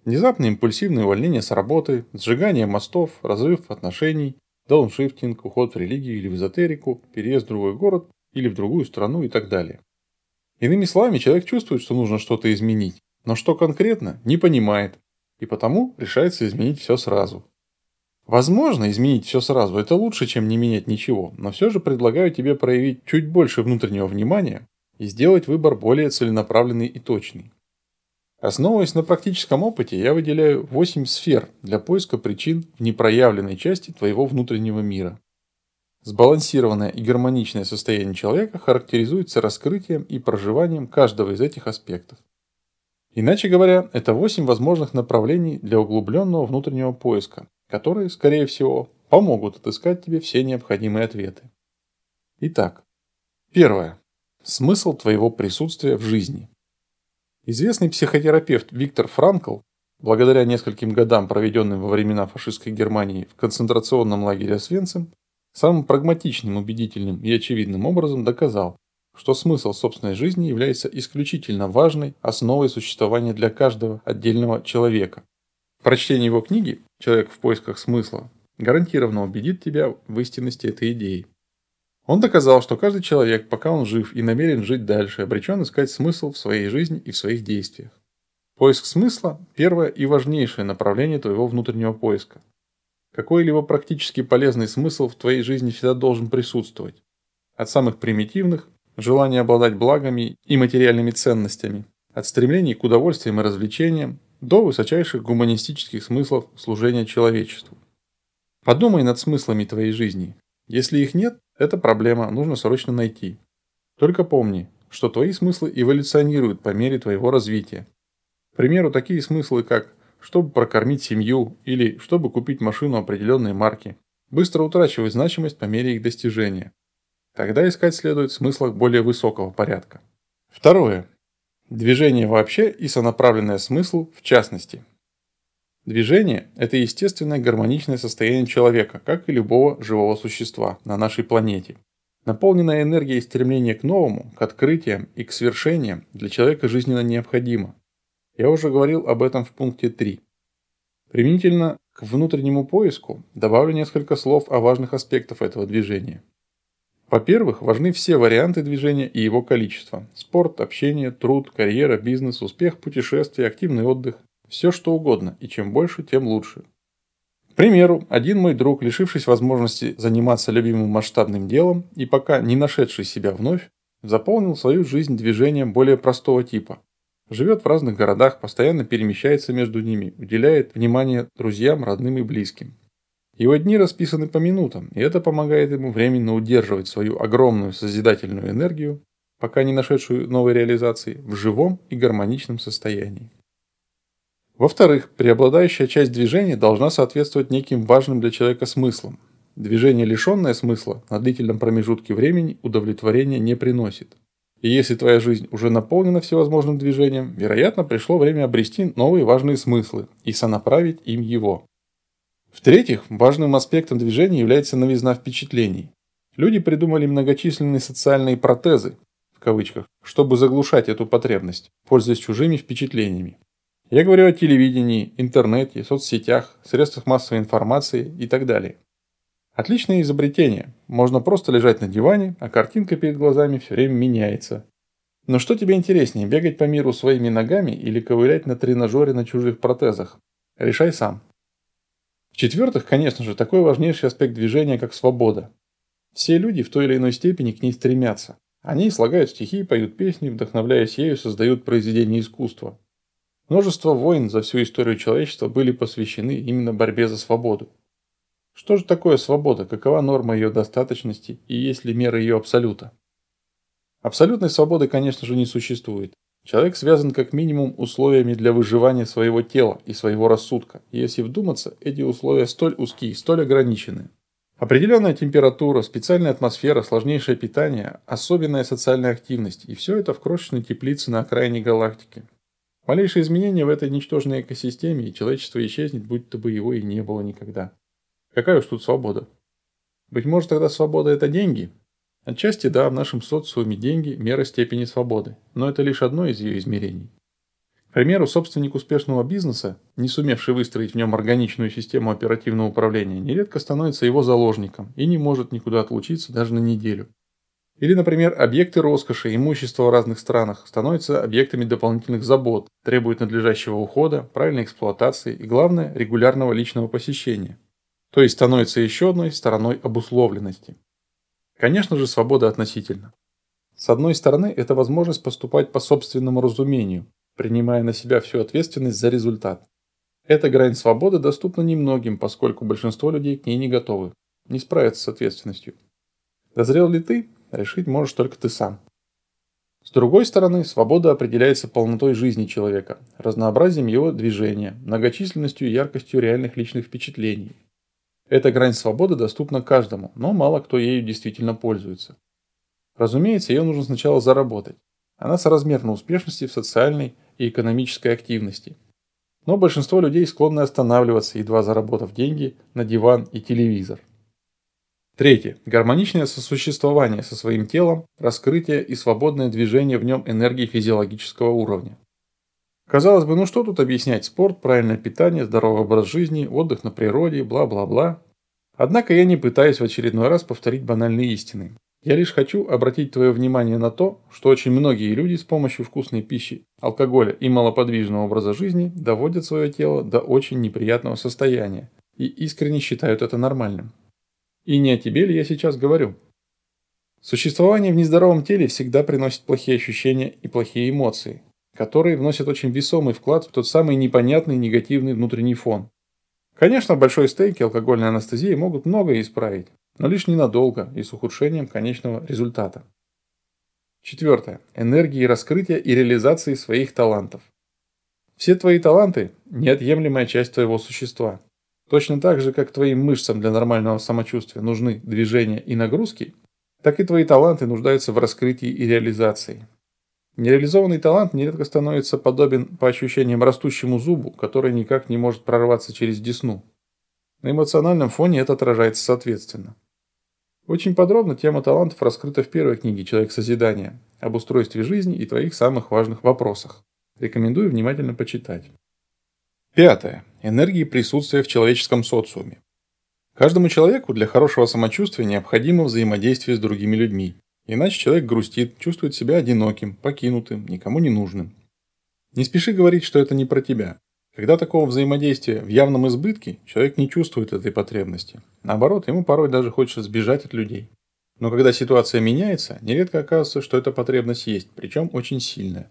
Внезапное импульсивное увольнение с работы, сжигание мостов, разрыв отношений, дауншифтинг, уход в религию или в эзотерику, переезд в другой город или в другую страну и так далее. Иными словами, человек чувствует, что нужно что-то изменить, но что конкретно, не понимает, и потому решается изменить все сразу. Возможно, изменить все сразу – это лучше, чем не менять ничего, но все же предлагаю тебе проявить чуть больше внутреннего внимания и сделать выбор более целенаправленный и точный. Основываясь на практическом опыте, я выделяю 8 сфер для поиска причин в непроявленной части твоего внутреннего мира. Сбалансированное и гармоничное состояние человека характеризуется раскрытием и проживанием каждого из этих аспектов. Иначе говоря, это 8 возможных направлений для углубленного внутреннего поиска, которые, скорее всего, помогут отыскать тебе все необходимые ответы. Итак, первое. Смысл твоего присутствия в жизни. Известный психотерапевт Виктор Франкл, благодаря нескольким годам, проведенным во времена фашистской Германии в концентрационном лагере Освенцим, самым прагматичным, убедительным и очевидным образом доказал, что смысл собственной жизни является исключительно важной основой существования для каждого отдельного человека. Прочтение его книги «Человек в поисках смысла» гарантированно убедит тебя в истинности этой идеи. Он доказал, что каждый человек, пока он жив и намерен жить дальше, обречен искать смысл в своей жизни и в своих действиях. Поиск смысла – первое и важнейшее направление твоего внутреннего поиска. Какой-либо практически полезный смысл в твоей жизни всегда должен присутствовать. От самых примитивных – желания обладать благами и материальными ценностями, от стремлений к удовольствиям и развлечениям, до высочайших гуманистических смыслов служения человечеству. Подумай над смыслами твоей жизни. Если их нет, это проблема, нужно срочно найти. Только помни, что твои смыслы эволюционируют по мере твоего развития. К примеру, такие смыслы, как чтобы прокормить семью или чтобы купить машину определенной марки, быстро утрачивают значимость по мере их достижения. Тогда искать следует в смыслах более высокого порядка. Второе. Движение вообще и сонаправленное смыслу в частности. Движение – это естественное гармоничное состояние человека, как и любого живого существа на нашей планете. Наполненная энергией стремление к новому, к открытиям и к свершениям для человека жизненно необходимо. Я уже говорил об этом в пункте 3. Применительно к внутреннему поиску добавлю несколько слов о важных аспектах этого движения. Во-первых, важны все варианты движения и его количество. Спорт, общение, труд, карьера, бизнес, успех, путешествия, активный отдых, все что угодно, и чем больше, тем лучше. примеру, один мой друг, лишившись возможности заниматься любимым масштабным делом и пока не нашедший себя вновь, заполнил свою жизнь движением более простого типа. Живет в разных городах, постоянно перемещается между ними, уделяет внимание друзьям, родным и близким. Его дни расписаны по минутам, и это помогает ему временно удерживать свою огромную созидательную энергию, пока не нашедшую новой реализации, в живом и гармоничном состоянии. Во-вторых, преобладающая часть движения должна соответствовать неким важным для человека смыслам. Движение, лишенное смысла, на длительном промежутке времени удовлетворения не приносит. И если твоя жизнь уже наполнена всевозможным движением, вероятно, пришло время обрести новые важные смыслы и сонаправить им его. В-третьих, важным аспектом движения является новизна впечатлений. Люди придумали многочисленные социальные протезы, в кавычках, чтобы заглушать эту потребность, пользуясь чужими впечатлениями. Я говорю о телевидении, интернете, соцсетях, средствах массовой информации и так далее. Отличное изобретение. Можно просто лежать на диване, а картинка перед глазами все время меняется. Но что тебе интереснее, бегать по миру своими ногами или ковылять на тренажере на чужих протезах? Решай сам. В-четвертых, конечно же, такой важнейший аспект движения, как свобода. Все люди в той или иной степени к ней стремятся. Они слагают стихи, поют песни, вдохновляясь ею, создают произведения искусства. Множество войн за всю историю человечества были посвящены именно борьбе за свободу. Что же такое свобода, какова норма ее достаточности и есть ли мера ее абсолюта? Абсолютной свободы, конечно же, не существует. Человек связан как минимум условиями для выживания своего тела и своего рассудка. И если вдуматься, эти условия столь узкие, столь ограничены. Определенная температура, специальная атмосфера, сложнейшее питание, особенная социальная активность. И все это в крошечной теплице на окраине галактики. Малейшее изменение в этой ничтожной экосистеме, и человечество исчезнет, будто бы его и не было никогда. Какая уж тут свобода? Быть может, тогда свобода – это деньги? Отчасти да, в нашем социуме деньги – мера степени свободы, но это лишь одно из ее измерений. К примеру, собственник успешного бизнеса, не сумевший выстроить в нем органичную систему оперативного управления, нередко становится его заложником и не может никуда отлучиться даже на неделю. Или, например, объекты роскоши, имущества в разных странах становятся объектами дополнительных забот, требуют надлежащего ухода, правильной эксплуатации и, главное, регулярного личного посещения. То есть становится еще одной стороной обусловленности. Конечно же, свобода относительна. С одной стороны, это возможность поступать по собственному разумению, принимая на себя всю ответственность за результат. Эта грань свободы доступна немногим, поскольку большинство людей к ней не готовы, не справятся с ответственностью. Дозрел ли ты? Решить можешь только ты сам. С другой стороны, свобода определяется полнотой жизни человека, разнообразием его движения, многочисленностью и яркостью реальных личных впечатлений. Эта грань свободы доступна каждому, но мало кто ею действительно пользуется. Разумеется, ее нужно сначала заработать. Она соразмерна успешности в социальной и экономической активности. Но большинство людей склонны останавливаться, едва заработав деньги, на диван и телевизор. Третье. Гармоничное сосуществование со своим телом, раскрытие и свободное движение в нем энергии физиологического уровня. Казалось бы, ну что тут объяснять? Спорт, правильное питание, здоровый образ жизни, отдых на природе, бла-бла-бла. Однако я не пытаюсь в очередной раз повторить банальные истины. Я лишь хочу обратить твое внимание на то, что очень многие люди с помощью вкусной пищи, алкоголя и малоподвижного образа жизни доводят свое тело до очень неприятного состояния и искренне считают это нормальным. И не о тебе ли я сейчас говорю? Существование в нездоровом теле всегда приносит плохие ощущения и плохие эмоции, которые вносят очень весомый вклад в тот самый непонятный негативный внутренний фон. Конечно, большой стейк и алкогольная анестезия могут многое исправить, но лишь ненадолго и с ухудшением конечного результата. Четвертое. Энергии раскрытия и реализации своих талантов. Все твои таланты – неотъемлемая часть твоего существа – Точно так же, как твоим мышцам для нормального самочувствия нужны движения и нагрузки, так и твои таланты нуждаются в раскрытии и реализации. Нереализованный талант нередко становится подобен по ощущениям растущему зубу, который никак не может прорваться через десну. На эмоциональном фоне это отражается соответственно. Очень подробно тема талантов раскрыта в первой книге «Человек созидания» об устройстве жизни и твоих самых важных вопросах. Рекомендую внимательно почитать. Пятое. Энергии присутствия в человеческом социуме. Каждому человеку для хорошего самочувствия необходимо взаимодействие с другими людьми. Иначе человек грустит, чувствует себя одиноким, покинутым, никому не нужным. Не спеши говорить, что это не про тебя. Когда такого взаимодействия в явном избытке, человек не чувствует этой потребности. Наоборот, ему порой даже хочется сбежать от людей. Но когда ситуация меняется, нередко оказывается, что эта потребность есть, причем очень сильная.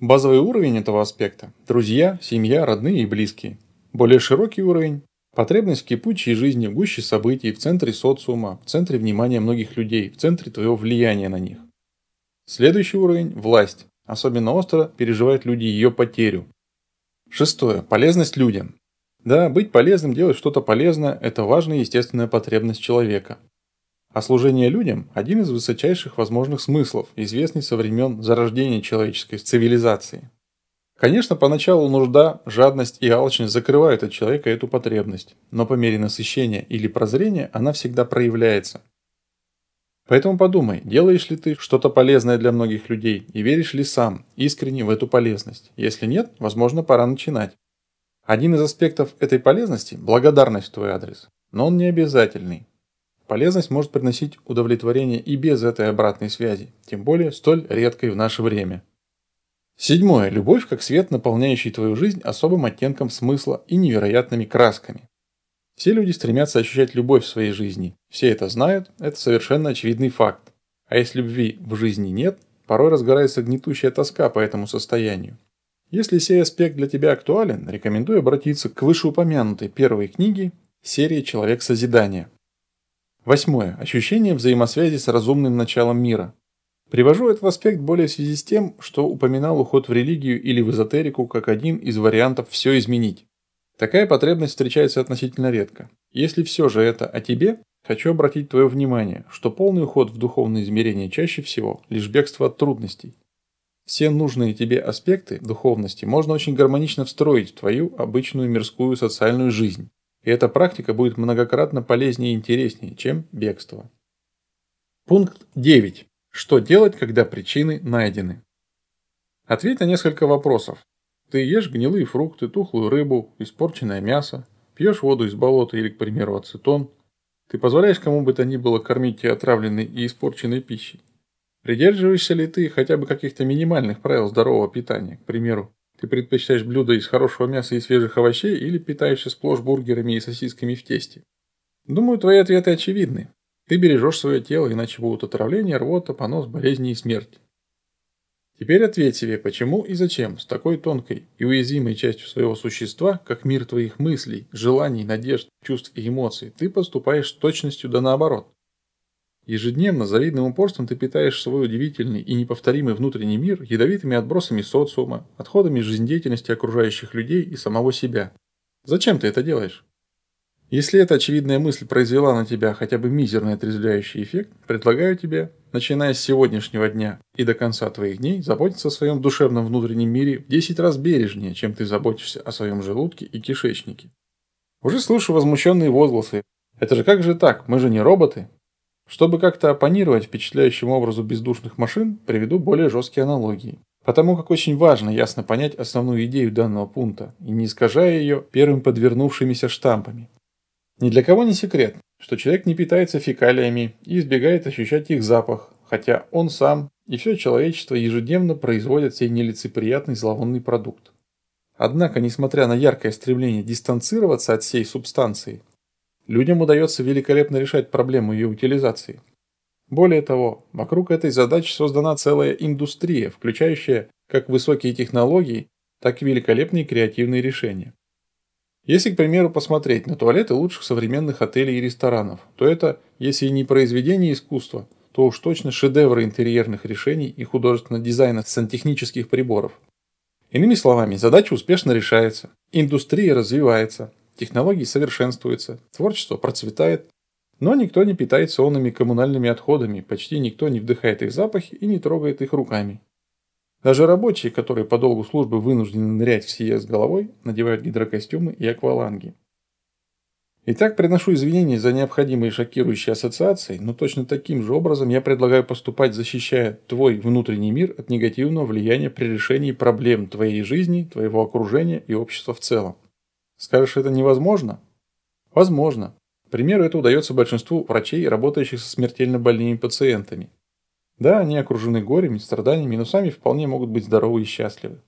Базовый уровень этого аспекта – друзья, семья, родные и близкие. Более широкий уровень – потребность кипучей жизни, в гуще событий, в центре социума, в центре внимания многих людей, в центре твоего влияния на них. Следующий уровень – власть. Особенно остро переживают люди ее потерю. Шестое. Полезность людям. Да, быть полезным, делать что-то полезное – это важная естественная потребность человека. А служение людям – один из высочайших возможных смыслов, известный со времен зарождения человеческой цивилизации. Конечно, поначалу нужда, жадность и алчность закрывают от человека эту потребность, но по мере насыщения или прозрения она всегда проявляется. Поэтому подумай, делаешь ли ты что-то полезное для многих людей и веришь ли сам искренне в эту полезность. Если нет, возможно, пора начинать. Один из аспектов этой полезности – благодарность в твой адрес, но он не обязательный. Полезность может приносить удовлетворение и без этой обратной связи, тем более столь редкой в наше время. Седьмое. Любовь как свет, наполняющий твою жизнь особым оттенком смысла и невероятными красками. Все люди стремятся ощущать любовь в своей жизни. Все это знают, это совершенно очевидный факт. А если любви в жизни нет, порой разгорается гнетущая тоска по этому состоянию. Если сей аспект для тебя актуален, рекомендую обратиться к вышеупомянутой первой книге серии «Человек созидания». Восьмое. Ощущение взаимосвязи с разумным началом мира. Привожу этот аспект более в связи с тем, что упоминал уход в религию или в эзотерику как один из вариантов все изменить. Такая потребность встречается относительно редко. Если все же это о тебе, хочу обратить твое внимание, что полный уход в духовное измерение чаще всего лишь бегство от трудностей. Все нужные тебе аспекты духовности можно очень гармонично встроить в твою обычную мирскую социальную жизнь. И эта практика будет многократно полезнее и интереснее, чем бегство. Пункт 9. Что делать, когда причины найдены? Ответь на несколько вопросов. Ты ешь гнилые фрукты, тухлую рыбу, испорченное мясо, пьешь воду из болота или, к примеру, ацетон. Ты позволяешь кому бы то ни было кормить тебя отравленной и испорченной пищей. Придерживаешься ли ты хотя бы каких-то минимальных правил здорового питания, к примеру, ты предпочитаешь блюда из хорошего мяса и свежих овощей или питаешься сплошь бургерами и сосисками в тесте? Думаю, твои ответы очевидны. Ты бережешь свое тело, иначе будут отравления, рвота, понос, болезни и смерть. Теперь ответь себе, почему и зачем с такой тонкой и уязвимой частью своего существа, как мир твоих мыслей, желаний, надежд, чувств и эмоций, ты поступаешь с точностью да наоборот. Ежедневно завидным упорством ты питаешь свой удивительный и неповторимый внутренний мир ядовитыми отбросами социума, отходами жизнедеятельности окружающих людей и самого себя. Зачем ты это делаешь? Если эта очевидная мысль произвела на тебя хотя бы мизерный отрезвляющий эффект, предлагаю тебе, начиная с сегодняшнего дня и до конца твоих дней, заботиться о своем душевном внутреннем мире в 10 раз бережнее, чем ты заботишься о своем желудке и кишечнике. Уже слышу возмущенные возгласы. Это же как же так? Мы же не роботы. Чтобы как-то оппонировать впечатляющему образу бездушных машин, приведу более жесткие аналогии. Потому как очень важно ясно понять основную идею данного пункта и не искажая ее первым подвернувшимися штампами. Ни для кого не секрет, что человек не питается фекалиями и избегает ощущать их запах, хотя он сам и все человечество ежедневно производят сей нелицеприятный зловонный продукт. Однако, несмотря на яркое стремление дистанцироваться от всей субстанции, людям удается великолепно решать проблему ее утилизации. Более того, вокруг этой задачи создана целая индустрия, включающая как высокие технологии, так и великолепные креативные решения. Если, к примеру, посмотреть на туалеты лучших современных отелей и ресторанов, то это, если не произведение искусства, то уж точно шедевры интерьерных решений и художественного дизайна сантехнических приборов. Иными словами, задача успешно решается, индустрия развивается, технологии совершенствуются, творчество процветает, но никто не питается онными коммунальными отходами, почти никто не вдыхает их запахи и не трогает их руками. Даже рабочие, которые по долгу службы вынуждены нырять в сие с головой, надевают гидрокостюмы и акваланги. Итак, приношу извинения за необходимые шокирующие ассоциации, но точно таким же образом я предлагаю поступать, защищая твой внутренний мир от негативного влияния при решении проблем твоей жизни, твоего окружения и общества в целом. Скажешь, это невозможно? Возможно. К примеру, это удается большинству врачей, работающих со смертельно больными пациентами. Да, они окружены горем страданиями, но сами вполне могут быть здоровы и счастливы.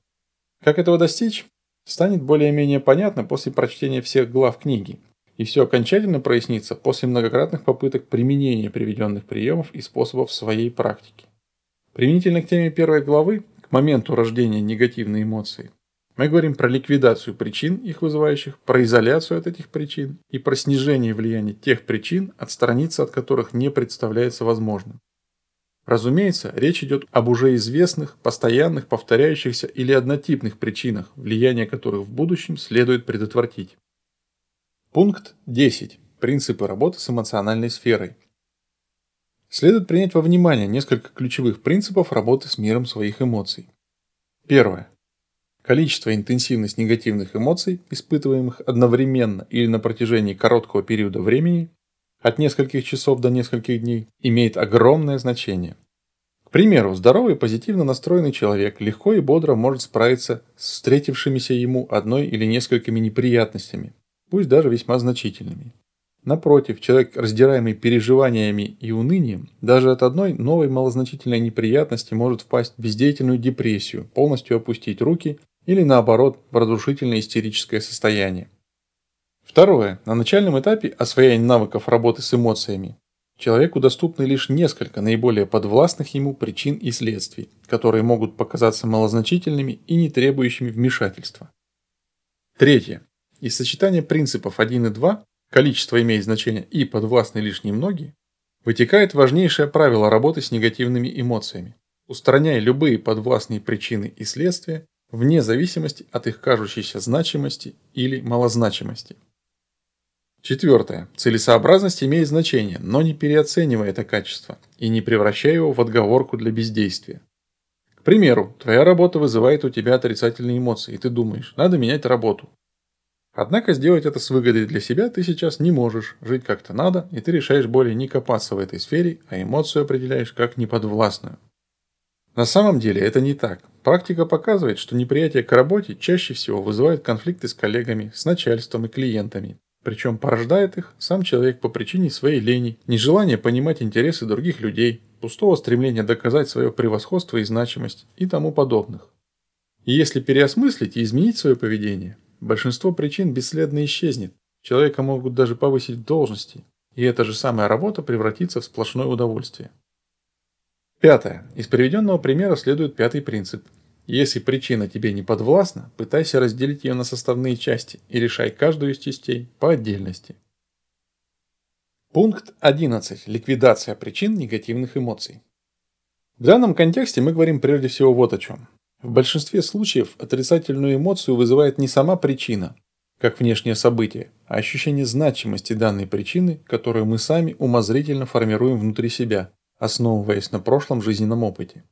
Как этого достичь? станет более-менее понятно после прочтения всех глав книги, и все окончательно прояснится после многократных попыток применения приведенных приемов и способов в своей практике. Применительно к теме первой главы, к моменту рождения негативной эмоции, мы говорим про ликвидацию причин, их вызывающих, про изоляцию от этих причин и про снижение влияния тех причин, отстраниться от которых не представляется возможным. Разумеется, речь идет об уже известных, постоянных, повторяющихся или однотипных причинах, влияние которых в будущем следует предотвратить. Пункт 10. Принципы работы с эмоциональной сферой. Следует принять во внимание несколько ключевых принципов работы с миром своих эмоций. Первое. Количество и интенсивность негативных эмоций, испытываемых одновременно или на протяжении короткого периода времени, от нескольких часов до нескольких дней, имеет огромное значение. К примеру, здоровый позитивно настроенный человек легко и бодро может справиться с встретившимися ему одной или несколькими неприятностями, пусть даже весьма значительными. Напротив, человек, раздираемый переживаниями и унынием, даже от одной новой малозначительной неприятности может впасть в бездеятельную депрессию, полностью опустить руки или наоборот в разрушительное истерическое состояние. Второе. На начальном этапе освоения навыков работы с эмоциями человеку доступны лишь несколько наиболее подвластных ему причин и следствий, которые могут показаться малозначительными и не требующими вмешательства. Третье. Из сочетания принципов 1 и 2 количество имеет значение и подвластны лишь немногие, вытекает важнейшее правило работы с негативными эмоциями. Устраняя любые подвластные причины и следствия, вне зависимости от их кажущейся значимости или малозначимости. Четвертое. Целесообразность имеет значение, но не переоценивая это качество и не превращая его в отговорку для бездействия. К примеру, твоя работа вызывает у тебя отрицательные эмоции, и ты думаешь, надо менять работу. Однако сделать это с выгодой для себя ты сейчас не можешь, жить как-то надо, и ты решаешь более не копаться в этой сфере, а эмоцию определяешь как неподвластную. На самом деле это не так. Практика показывает, что неприятие к работе чаще всего вызывает конфликты с коллегами, с начальством и клиентами. Причем порождает их сам человек по причине своей лени, нежелания понимать интересы других людей, пустого стремления доказать свое превосходство и значимость и тому подобных. И если переосмыслить и изменить свое поведение, большинство причин бесследно исчезнет, человека могут даже повысить в должности, и эта же самая работа превратится в сплошное удовольствие. Пятое. Из приведенного примера следует пятый принцип. Если причина тебе не подвластна, пытайся разделить ее на составные части и решай каждую из частей по отдельности. Пункт 11. Ликвидация причин негативных эмоций. В данном контексте мы говорим прежде всего вот о чем. В большинстве случаев отрицательную эмоцию вызывает не сама причина, как внешнее событие, а ощущение значимости данной причины, которую мы сами умозрительно формируем внутри себя, основываясь на прошлом жизненном опыте.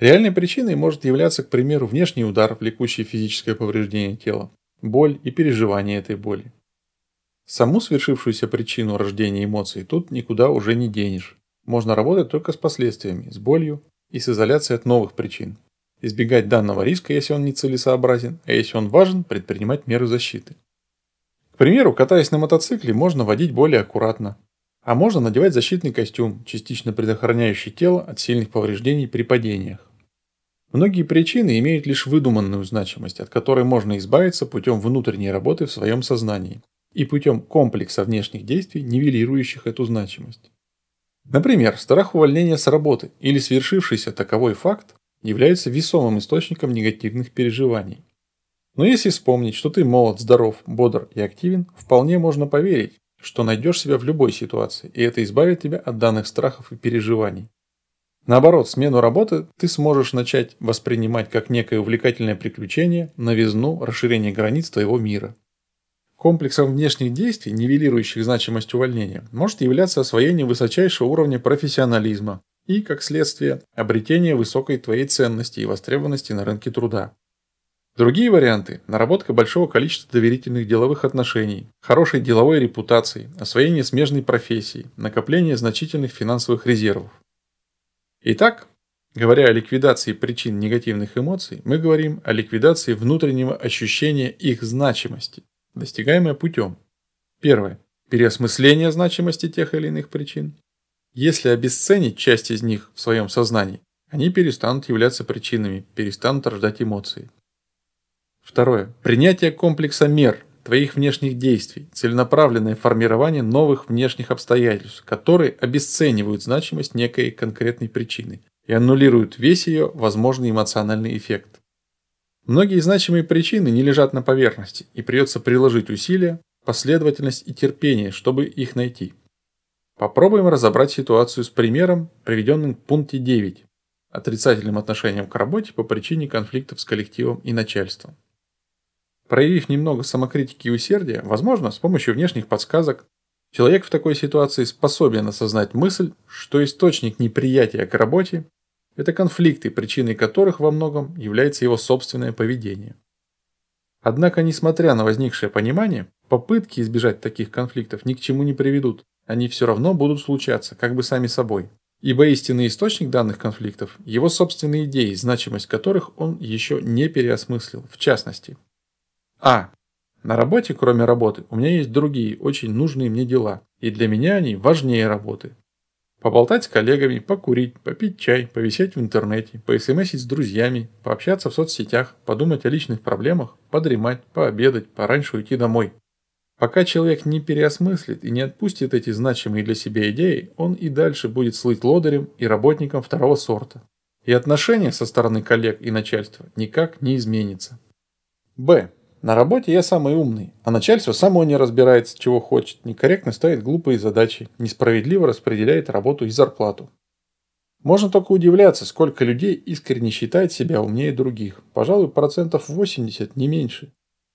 Реальной причиной может являться, к примеру, внешний удар, влекущий физическое повреждение тела, боль и переживание этой боли. Саму свершившуюся причину рождения эмоций тут никуда уже не денешь. Можно работать только с последствиями, с болью и с изоляцией от новых причин. Избегать данного риска, если он нецелесообразен, а если он важен, предпринимать меры защиты. К примеру, катаясь на мотоцикле, можно водить более аккуратно, а можно надевать защитный костюм, частично предохраняющий тело от сильных повреждений при падениях. Многие причины имеют лишь выдуманную значимость, от которой можно избавиться путем внутренней работы в своем сознании и путем комплекса внешних действий, нивелирующих эту значимость. Например, страх увольнения с работы или свершившийся таковой факт являются весомым источником негативных переживаний. Но если вспомнить, что ты молод, здоров, бодр и активен, вполне можно поверить, что найдешь себя в любой ситуации, и это избавит тебя от данных страхов и переживаний. Наоборот, смену работы ты сможешь начать воспринимать как некое увлекательное приключение, новизну, расширение границ твоего мира. Комплексом внешних действий, нивелирующих значимость увольнения, может являться освоение высочайшего уровня профессионализма и, как следствие, обретение высокой твоей ценности и востребованности на рынке труда. Другие варианты – наработка большого количества доверительных деловых отношений, хорошей деловой репутации, освоение смежной профессии, накопление значительных финансовых резервов. Итак, говоря о ликвидации причин негативных эмоций, мы говорим о ликвидации внутреннего ощущения их значимости, достигаемое путем. Первое. Переосмысление значимости тех или иных причин. Если обесценить часть из них в своем сознании, они перестанут являться причинами, перестанут рождать эмоции. Второе. Принятие комплекса мер, твоих внешних действий, целенаправленное формирование новых внешних обстоятельств, которые обесценивают значимость некой конкретной причины и аннулируют весь ее возможный эмоциональный эффект. Многие значимые причины не лежат на поверхности, и придется приложить усилия, последовательность и терпение, чтобы их найти. Попробуем разобрать ситуацию с примером, приведенным в пункте 9 – отрицательным отношением к работе по причине конфликтов с коллективом и начальством. Проявив немного самокритики и усердия, возможно, с помощью внешних подсказок, человек в такой ситуации способен осознать мысль, что источник неприятия к работе – это конфликты, причиной которых во многом является его собственное поведение. Однако, несмотря на возникшее понимание, попытки избежать таких конфликтов ни к чему не приведут. Они все равно будут случаться, как бы сами собой. Ибо истинный источник данных конфликтов – его собственные идеи, значимость которых он еще не переосмыслил. В частности, а. На работе, кроме работы, у меня есть другие, очень нужные мне дела. И для меня они важнее работы. Поболтать с коллегами, покурить, попить чай, повисеть в интернете, посмсить с друзьями, пообщаться в соцсетях, подумать о личных проблемах, подремать, пообедать, пораньше уйти домой. Пока человек не переосмыслит и не отпустит эти значимые для себя идеи, он и дальше будет слыть лодырем и работником второго сорта. И отношение со стороны коллег и начальства никак не изменится. Б. На работе я самый умный, а начальство само не разбирается, чего хочет, некорректно ставит глупые задачи, несправедливо распределяет работу и зарплату. Можно только удивляться, сколько людей искренне считает себя умнее других. Пожалуй, процентов 80, не меньше.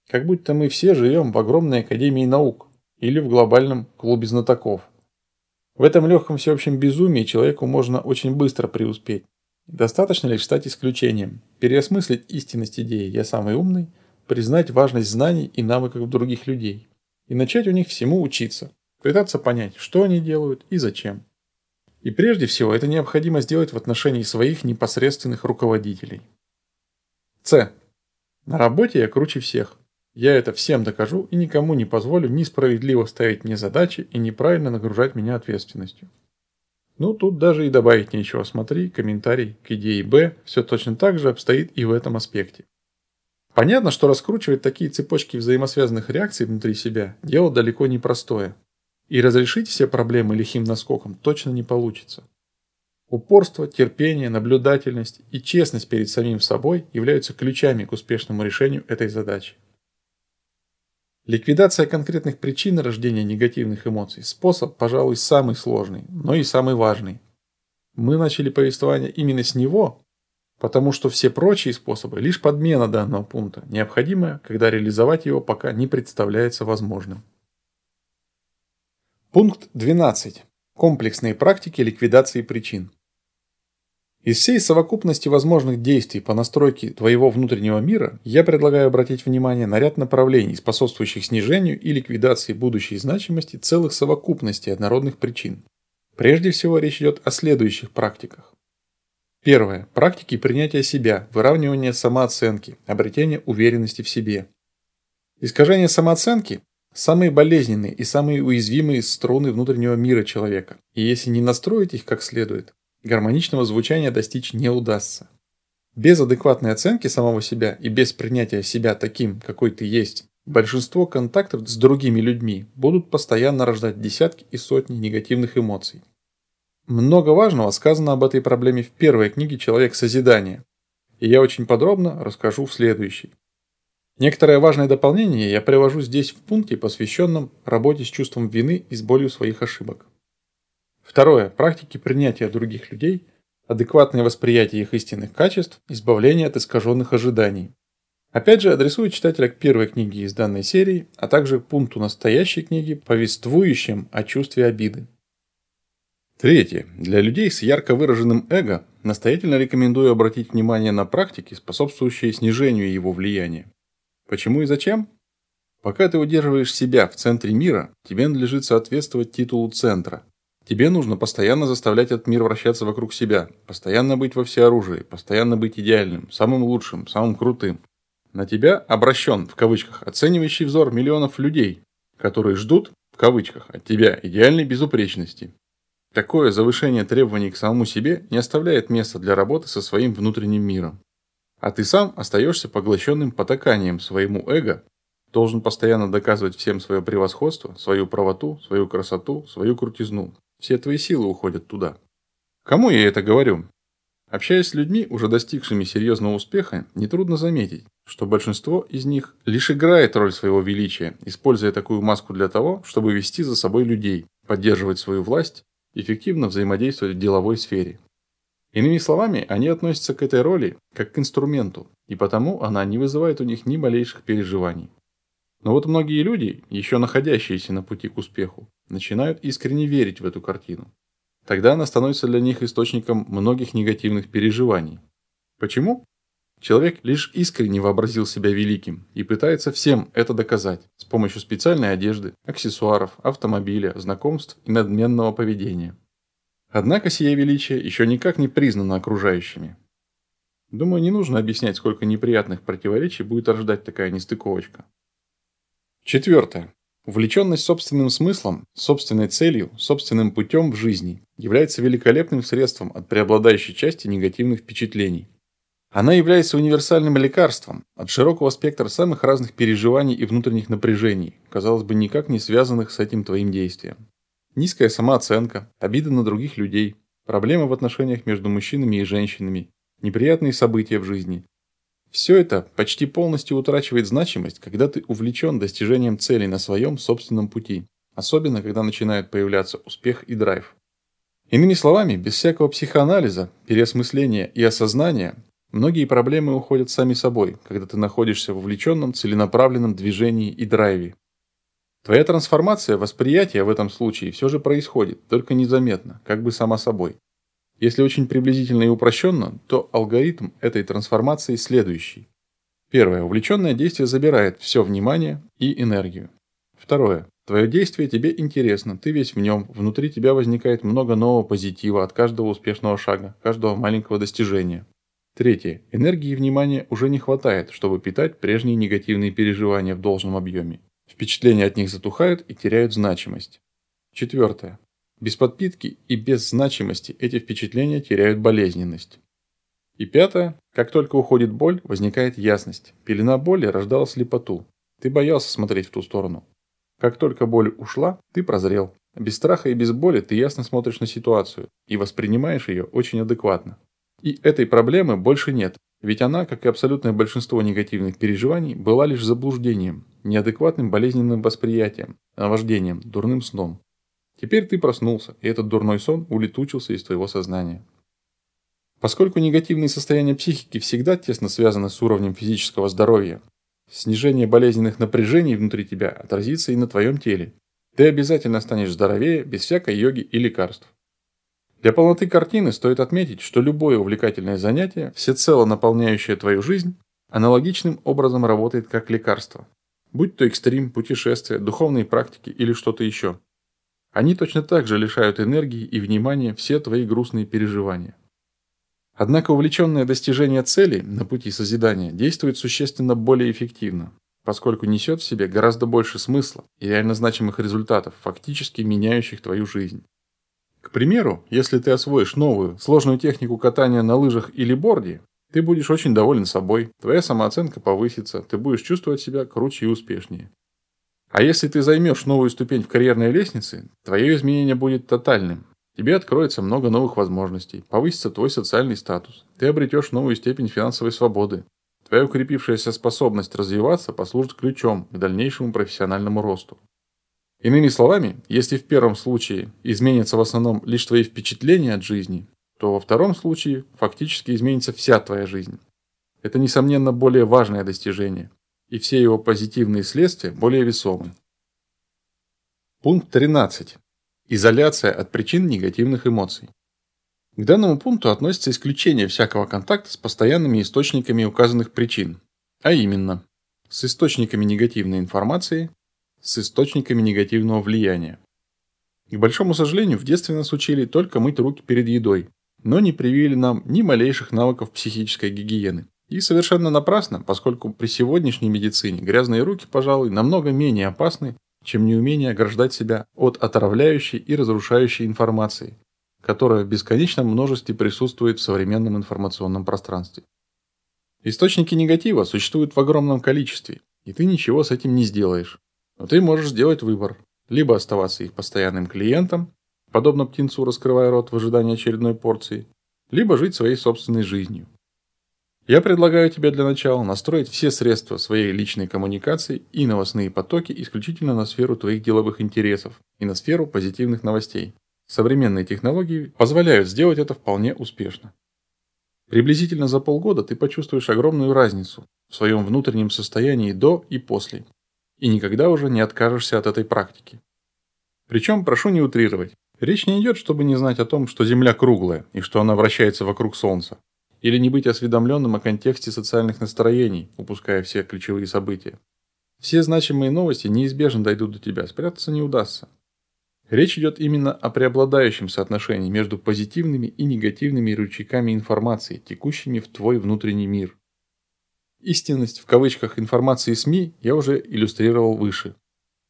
Как будто мы все живем в огромной академии наук или в глобальном клубе знатоков. В этом легком всеобщем безумии человеку можно очень быстро преуспеть. Достаточно лишь стать исключением, переосмыслить истинность идеи «я самый умный», признать важность знаний и навыков других людей и начать у них всему учиться, пытаться понять, что они делают и зачем. И прежде всего это необходимо сделать в отношении своих непосредственных руководителей. С. На работе я круче всех. Я это всем докажу и никому не позволю несправедливо ставить мне задачи и неправильно нагружать меня ответственностью. Ну, тут даже и добавить нечего. Смотри, комментарий к идее Б все точно так же обстоит и в этом аспекте. Понятно, что раскручивать такие цепочки взаимосвязанных реакций внутри себя – дело далеко не простое. И разрешить все проблемы лихим наскоком точно не получится. Упорство, терпение, наблюдательность и честность перед самим собой являются ключами к успешному решению этой задачи. Ликвидация конкретных причин рождения негативных эмоций – способ, пожалуй, самый сложный, но и самый важный. Мы начали повествование именно с него, потому что все прочие способы – лишь подмена данного пункта, необходимая, когда реализовать его пока не представляется возможным. Пункт 12. Комплексные практики ликвидации причин. Из всей совокупности возможных действий по настройке твоего внутреннего мира я предлагаю обратить внимание на ряд направлений, способствующих снижению и ликвидации будущей значимости целых совокупностей однородных причин. Прежде всего речь идет о следующих практиках. Первое. Практики принятия себя, выравнивания самооценки, обретения уверенности в себе. Искажение самооценки – самые болезненные и самые уязвимые струны внутреннего мира человека. И если не настроить их как следует, гармоничного звучания достичь не удастся. Без адекватной оценки самого себя и без принятия себя таким, какой ты есть, большинство контактов с другими людьми будут постоянно рождать десятки и сотни негативных эмоций. Много важного сказано об этой проблеме в первой книге «Человек созидания», и я очень подробно расскажу в следующей. Некоторое важное дополнение я привожу здесь в пункте, посвященном работе с чувством вины и с болью своих ошибок. Второе. Практики принятия других людей, адекватное восприятие их истинных качеств, избавление от искаженных ожиданий. Опять же, адресую читателя к первой книге из данной серии, а также к пункту настоящей книги, повествующим о чувстве обиды. Третье. Для людей с ярко выраженным эго настоятельно рекомендую обратить внимание на практики, способствующие снижению его влияния. Почему и зачем? Пока ты удерживаешь себя в центре мира, тебе надлежит соответствовать титулу центра. Тебе нужно постоянно заставлять этот мир вращаться вокруг себя, постоянно быть во всеоружии, постоянно быть идеальным, самым лучшим, самым крутым. На тебя обращен, в кавычках, оценивающий взор миллионов людей, которые ждут, в кавычках, от тебя идеальной безупречности. Такое завышение требований к самому себе не оставляет места для работы со своим внутренним миром. А ты сам остаешься поглощенным потаканием своему эго, должен постоянно доказывать всем свое превосходство, свою правоту, свою красоту, свою крутизну. Все твои силы уходят туда. Кому я это говорю? Общаясь с людьми, уже достигшими серьезного успеха, нетрудно заметить, что большинство из них лишь играет роль своего величия, используя такую маску для того, чтобы вести за собой людей, поддерживать свою власть, эффективно взаимодействовать в деловой сфере. Иными словами, они относятся к этой роли как к инструменту, и потому она не вызывает у них ни малейших переживаний. Но вот многие люди, еще находящиеся на пути к успеху, начинают искренне верить в эту картину. Тогда она становится для них источником многих негативных переживаний. Почему? Человек лишь искренне вообразил себя великим и пытается всем это доказать с помощью специальной одежды, аксессуаров, автомобиля, знакомств и надменного поведения. Однако сие величие еще никак не признано окружающими. Думаю, не нужно объяснять, сколько неприятных противоречий будет рождать такая нестыковочка. Четвертое. Увлеченность собственным смыслом, собственной целью, собственным путем в жизни является великолепным средством от преобладающей части негативных впечатлений. Она является универсальным лекарством от широкого спектра самых разных переживаний и внутренних напряжений, казалось бы, никак не связанных с этим твоим действием. Низкая самооценка, обида на других людей, проблемы в отношениях между мужчинами и женщинами, неприятные события в жизни. Все это почти полностью утрачивает значимость, когда ты увлечен достижением целей на своем собственном пути, особенно когда начинают появляться успех и драйв. Иными словами, без всякого психоанализа, переосмысления и осознания, многие проблемы уходят сами собой, когда ты находишься в увлеченном целенаправленном движении и драйве, Твоя трансформация восприятия в этом случае все же происходит, только незаметно, как бы сама собой. Если очень приблизительно и упрощенно, то алгоритм этой трансформации следующий. Первое. Увлеченное действие забирает все внимание и энергию. Второе. Твое действие тебе интересно, ты весь в нем, внутри тебя возникает много нового позитива от каждого успешного шага, каждого маленького достижения. Третье. Энергии и внимания уже не хватает, чтобы питать прежние негативные переживания в должном объеме. Впечатления от них затухают и теряют значимость. Четвертое. Без подпитки и без значимости эти впечатления теряют болезненность. И пятое. Как только уходит боль, возникает ясность. Пелена боли рождала слепоту. Ты боялся смотреть в ту сторону. Как только боль ушла, ты прозрел. Без страха и без боли ты ясно смотришь на ситуацию и воспринимаешь ее очень адекватно. И этой проблемы больше нет, ведь она, как и абсолютное большинство негативных переживаний, была лишь заблуждением, неадекватным болезненным восприятием, наваждением, дурным сном. Теперь ты проснулся, и этот дурной сон улетучился из твоего сознания. Поскольку негативные состояния психики всегда тесно связаны с уровнем физического здоровья, снижение болезненных напряжений внутри тебя отразится и на твоем теле. Ты обязательно станешь здоровее без всякой йоги и лекарств. Для полноты картины стоит отметить, что любое увлекательное занятие, всецело наполняющее твою жизнь, аналогичным образом работает как лекарство. Будь то экстрим, путешествия, духовные практики или что-то еще. Они точно так же лишают энергии и внимания все твои грустные переживания. Однако увлеченное достижение цели на пути созидания действует существенно более эффективно, поскольку несет в себе гораздо больше смысла и реально значимых результатов, фактически меняющих твою жизнь. К примеру, если ты освоишь новую, сложную технику катания на лыжах или борде, ты будешь очень доволен собой, твоя самооценка повысится, ты будешь чувствовать себя круче и успешнее. А если ты займешь новую ступень в карьерной лестнице, твое изменение будет тотальным. Тебе откроется много новых возможностей, повысится твой социальный статус, ты обретешь новую степень финансовой свободы. Твоя укрепившаяся способность развиваться послужит ключом к дальнейшему профессиональному росту. Иными словами, если в первом случае изменятся в основном лишь твои впечатления от жизни, то во втором случае фактически изменится вся твоя жизнь. Это, несомненно, более важное достижение, и все его позитивные следствия более весомы. Пункт 13. Изоляция от причин негативных эмоций. К данному пункту относится исключение всякого контакта с постоянными источниками указанных причин, а именно с источниками негативной информации, с источниками негативного влияния. К большому сожалению, в детстве нас учили только мыть руки перед едой, но не привили нам ни малейших навыков психической гигиены. И совершенно напрасно, поскольку при сегодняшней медицине грязные руки, пожалуй, намного менее опасны, чем неумение ограждать себя от отравляющей и разрушающей информации, которая в бесконечном множестве присутствует в современном информационном пространстве. Источники негатива существуют в огромном количестве, и ты ничего с этим не сделаешь. Но ты можешь сделать выбор. Либо оставаться их постоянным клиентом, подобно птенцу раскрывая рот в ожидании очередной порции, либо жить своей собственной жизнью. Я предлагаю тебе для начала настроить все средства своей личной коммуникации и новостные потоки исключительно на сферу твоих деловых интересов и на сферу позитивных новостей. Современные технологии позволяют сделать это вполне успешно. Приблизительно за полгода ты почувствуешь огромную разницу в своем внутреннем состоянии до и после, и никогда уже не откажешься от этой практики. Причем, прошу не утрировать, речь не идет, чтобы не знать о том, что Земля круглая и что она вращается вокруг Солнца, или не быть осведомленным о контексте социальных настроений, упуская все ключевые события. Все значимые новости неизбежно дойдут до тебя, спрятаться не удастся. Речь идет именно о преобладающем соотношении между позитивными и негативными рычагами информации, текущими в твой внутренний мир. Истинность в кавычках информации СМИ я уже иллюстрировал выше.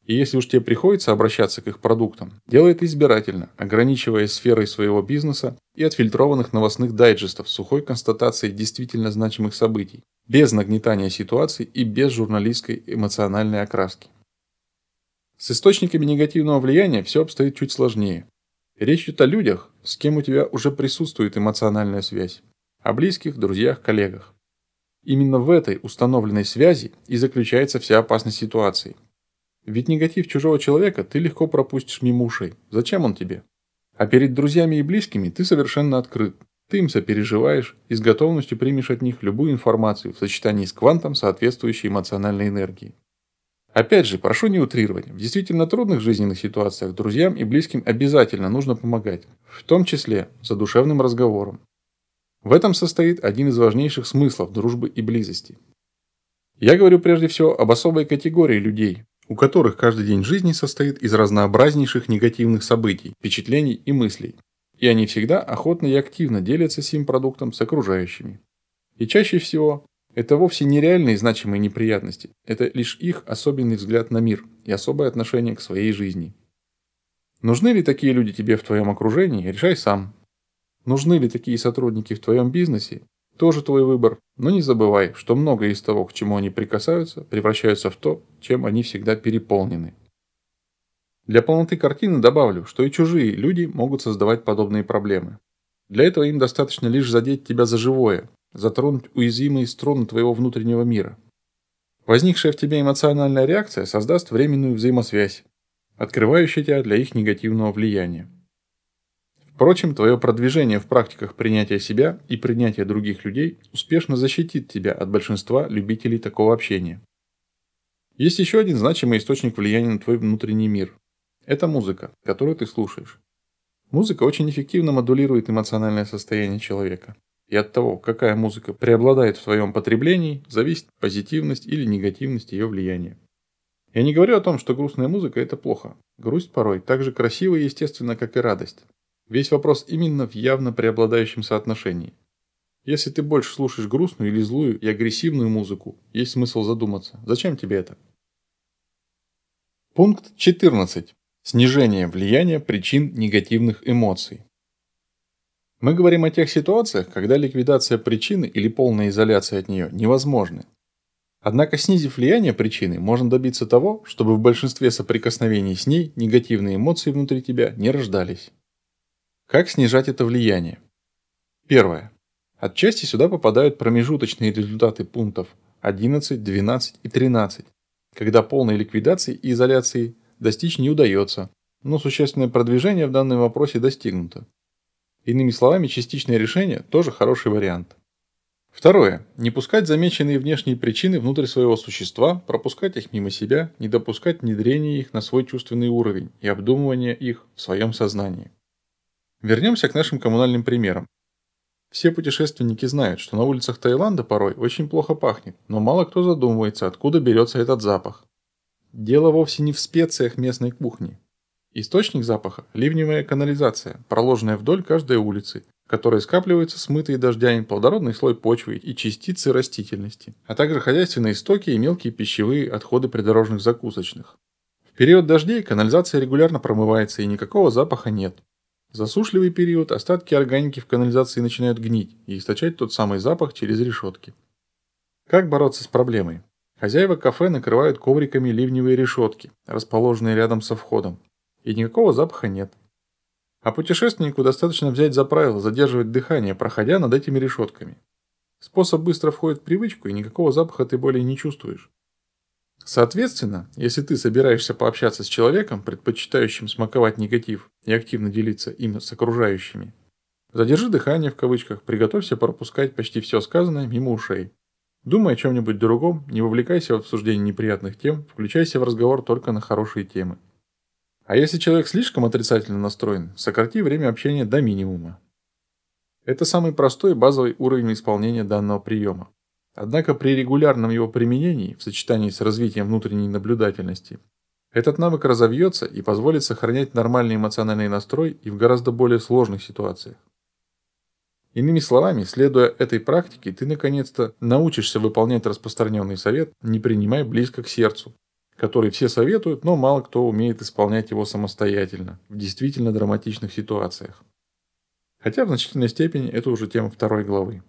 И если уж тебе приходится обращаться к их продуктам, делай это избирательно, ограничиваясь сферой своего бизнеса и отфильтрованных новостных дайджестов с сухой констатацией действительно значимых событий, без нагнетания ситуаций и без журналистской эмоциональной окраски. С источниками негативного влияния все обстоит чуть сложнее. Речь идет о людях, с кем у тебя уже присутствует эмоциональная связь, о близких, друзьях, коллегах. Именно в этой установленной связи и заключается вся опасность ситуации. Ведь негатив чужого человека ты легко пропустишь мимо ушей. Зачем он тебе? А перед друзьями и близкими ты совершенно открыт. Ты им сопереживаешь и с готовностью примешь от них любую информацию в сочетании с квантом соответствующей эмоциональной энергии. Опять же, прошу не утрировать. В действительно трудных жизненных ситуациях друзьям и близким обязательно нужно помогать, в том числе за душевным разговором. В этом состоит один из важнейших смыслов дружбы и близости. Я говорю прежде всего об особой категории людей, у которых каждый день жизни состоит из разнообразнейших негативных событий, впечатлений и мыслей. И они всегда охотно и активно делятся сим продуктом с окружающими. И чаще всего это вовсе не реальные значимые неприятности, это лишь их особенный взгляд на мир и особое отношение к своей жизни. Нужны ли такие люди тебе в твоем окружении, решай сам. Нужны ли такие сотрудники в твоем бизнесе, тоже твой выбор, но не забывай, что многое из того, к чему они прикасаются, превращаются в то, чем они всегда переполнены. Для полноты картины добавлю, что и чужие люди могут создавать подобные проблемы. Для этого им достаточно лишь задеть тебя за живое, затронуть уязвимые струны твоего внутреннего мира. Возникшая в тебе эмоциональная реакция создаст временную взаимосвязь, открывающую тебя для их негативного влияния. Впрочем, твое продвижение в практиках принятия себя и принятия других людей успешно защитит тебя от большинства любителей такого общения. Есть еще один значимый источник влияния на твой внутренний мир. Это музыка, которую ты слушаешь. Музыка очень эффективно модулирует эмоциональное состояние человека. И от того, какая музыка преобладает в твоем потреблении, зависит позитивность или негативность ее влияния. Я не говорю о том, что грустная музыка – это плохо. Грусть порой так же красива и естественна, как и радость. Весь вопрос именно в явно преобладающем соотношении. Если ты больше слушаешь грустную или злую и агрессивную музыку, есть смысл задуматься, зачем тебе это? Пункт 14. Снижение влияния причин негативных эмоций. Мы говорим о тех ситуациях, когда ликвидация причины или полная изоляция от нее невозможны. Однако снизив влияние причины, можно добиться того, чтобы в большинстве соприкосновений с ней негативные эмоции внутри тебя не рождались. Как снижать это влияние? Первое. Отчасти сюда попадают промежуточные результаты пунктов 11, 12 и 13, когда полной ликвидации и изоляции достичь не удается, но существенное продвижение в данном вопросе достигнуто. Иными словами, частичное решение тоже хороший вариант. Второе. Не пускать замеченные внешние причины внутрь своего существа, пропускать их мимо себя, не допускать внедрения их на свой чувственный уровень и обдумывания их в своем сознании. Вернемся к нашим коммунальным примерам. Все путешественники знают, что на улицах Таиланда порой очень плохо пахнет, но мало кто задумывается, откуда берется этот запах. Дело вовсе не в специях местной кухни. Источник запаха – ливневая канализация, проложенная вдоль каждой улицы, в которой скапливаются смытые дождями плодородный слой почвы и частицы растительности, а также хозяйственные стоки и мелкие пищевые отходы придорожных закусочных. В период дождей канализация регулярно промывается и никакого запаха нет. Засушливый период остатки органики в канализации начинают гнить и источать тот самый запах через решетки. Как бороться с проблемой? Хозяева кафе накрывают ковриками ливневые решетки, расположенные рядом со входом. И никакого запаха нет. А путешественнику достаточно взять за правило задерживать дыхание, проходя над этими решетками. Способ быстро входит в привычку, и никакого запаха ты более не чувствуешь. Соответственно, если ты собираешься пообщаться с человеком, предпочитающим смаковать негатив и активно делиться им с окружающими, задержи дыхание в кавычках, приготовься пропускать почти все сказанное мимо ушей. Думай о чем-нибудь другом, не вовлекайся в обсуждение неприятных тем, включайся в разговор только на хорошие темы. А если человек слишком отрицательно настроен, сократи время общения до минимума. Это самый простой базовый уровень исполнения данного приема. Однако при регулярном его применении в сочетании с развитием внутренней наблюдательности, этот навык разовьется и позволит сохранять нормальный эмоциональный настрой и в гораздо более сложных ситуациях. Иными словами, следуя этой практике, ты наконец-то научишься выполнять распространенный совет «не принимай близко к сердцу», который все советуют, но мало кто умеет исполнять его самостоятельно, в действительно драматичных ситуациях. Хотя в значительной степени это уже тема второй главы.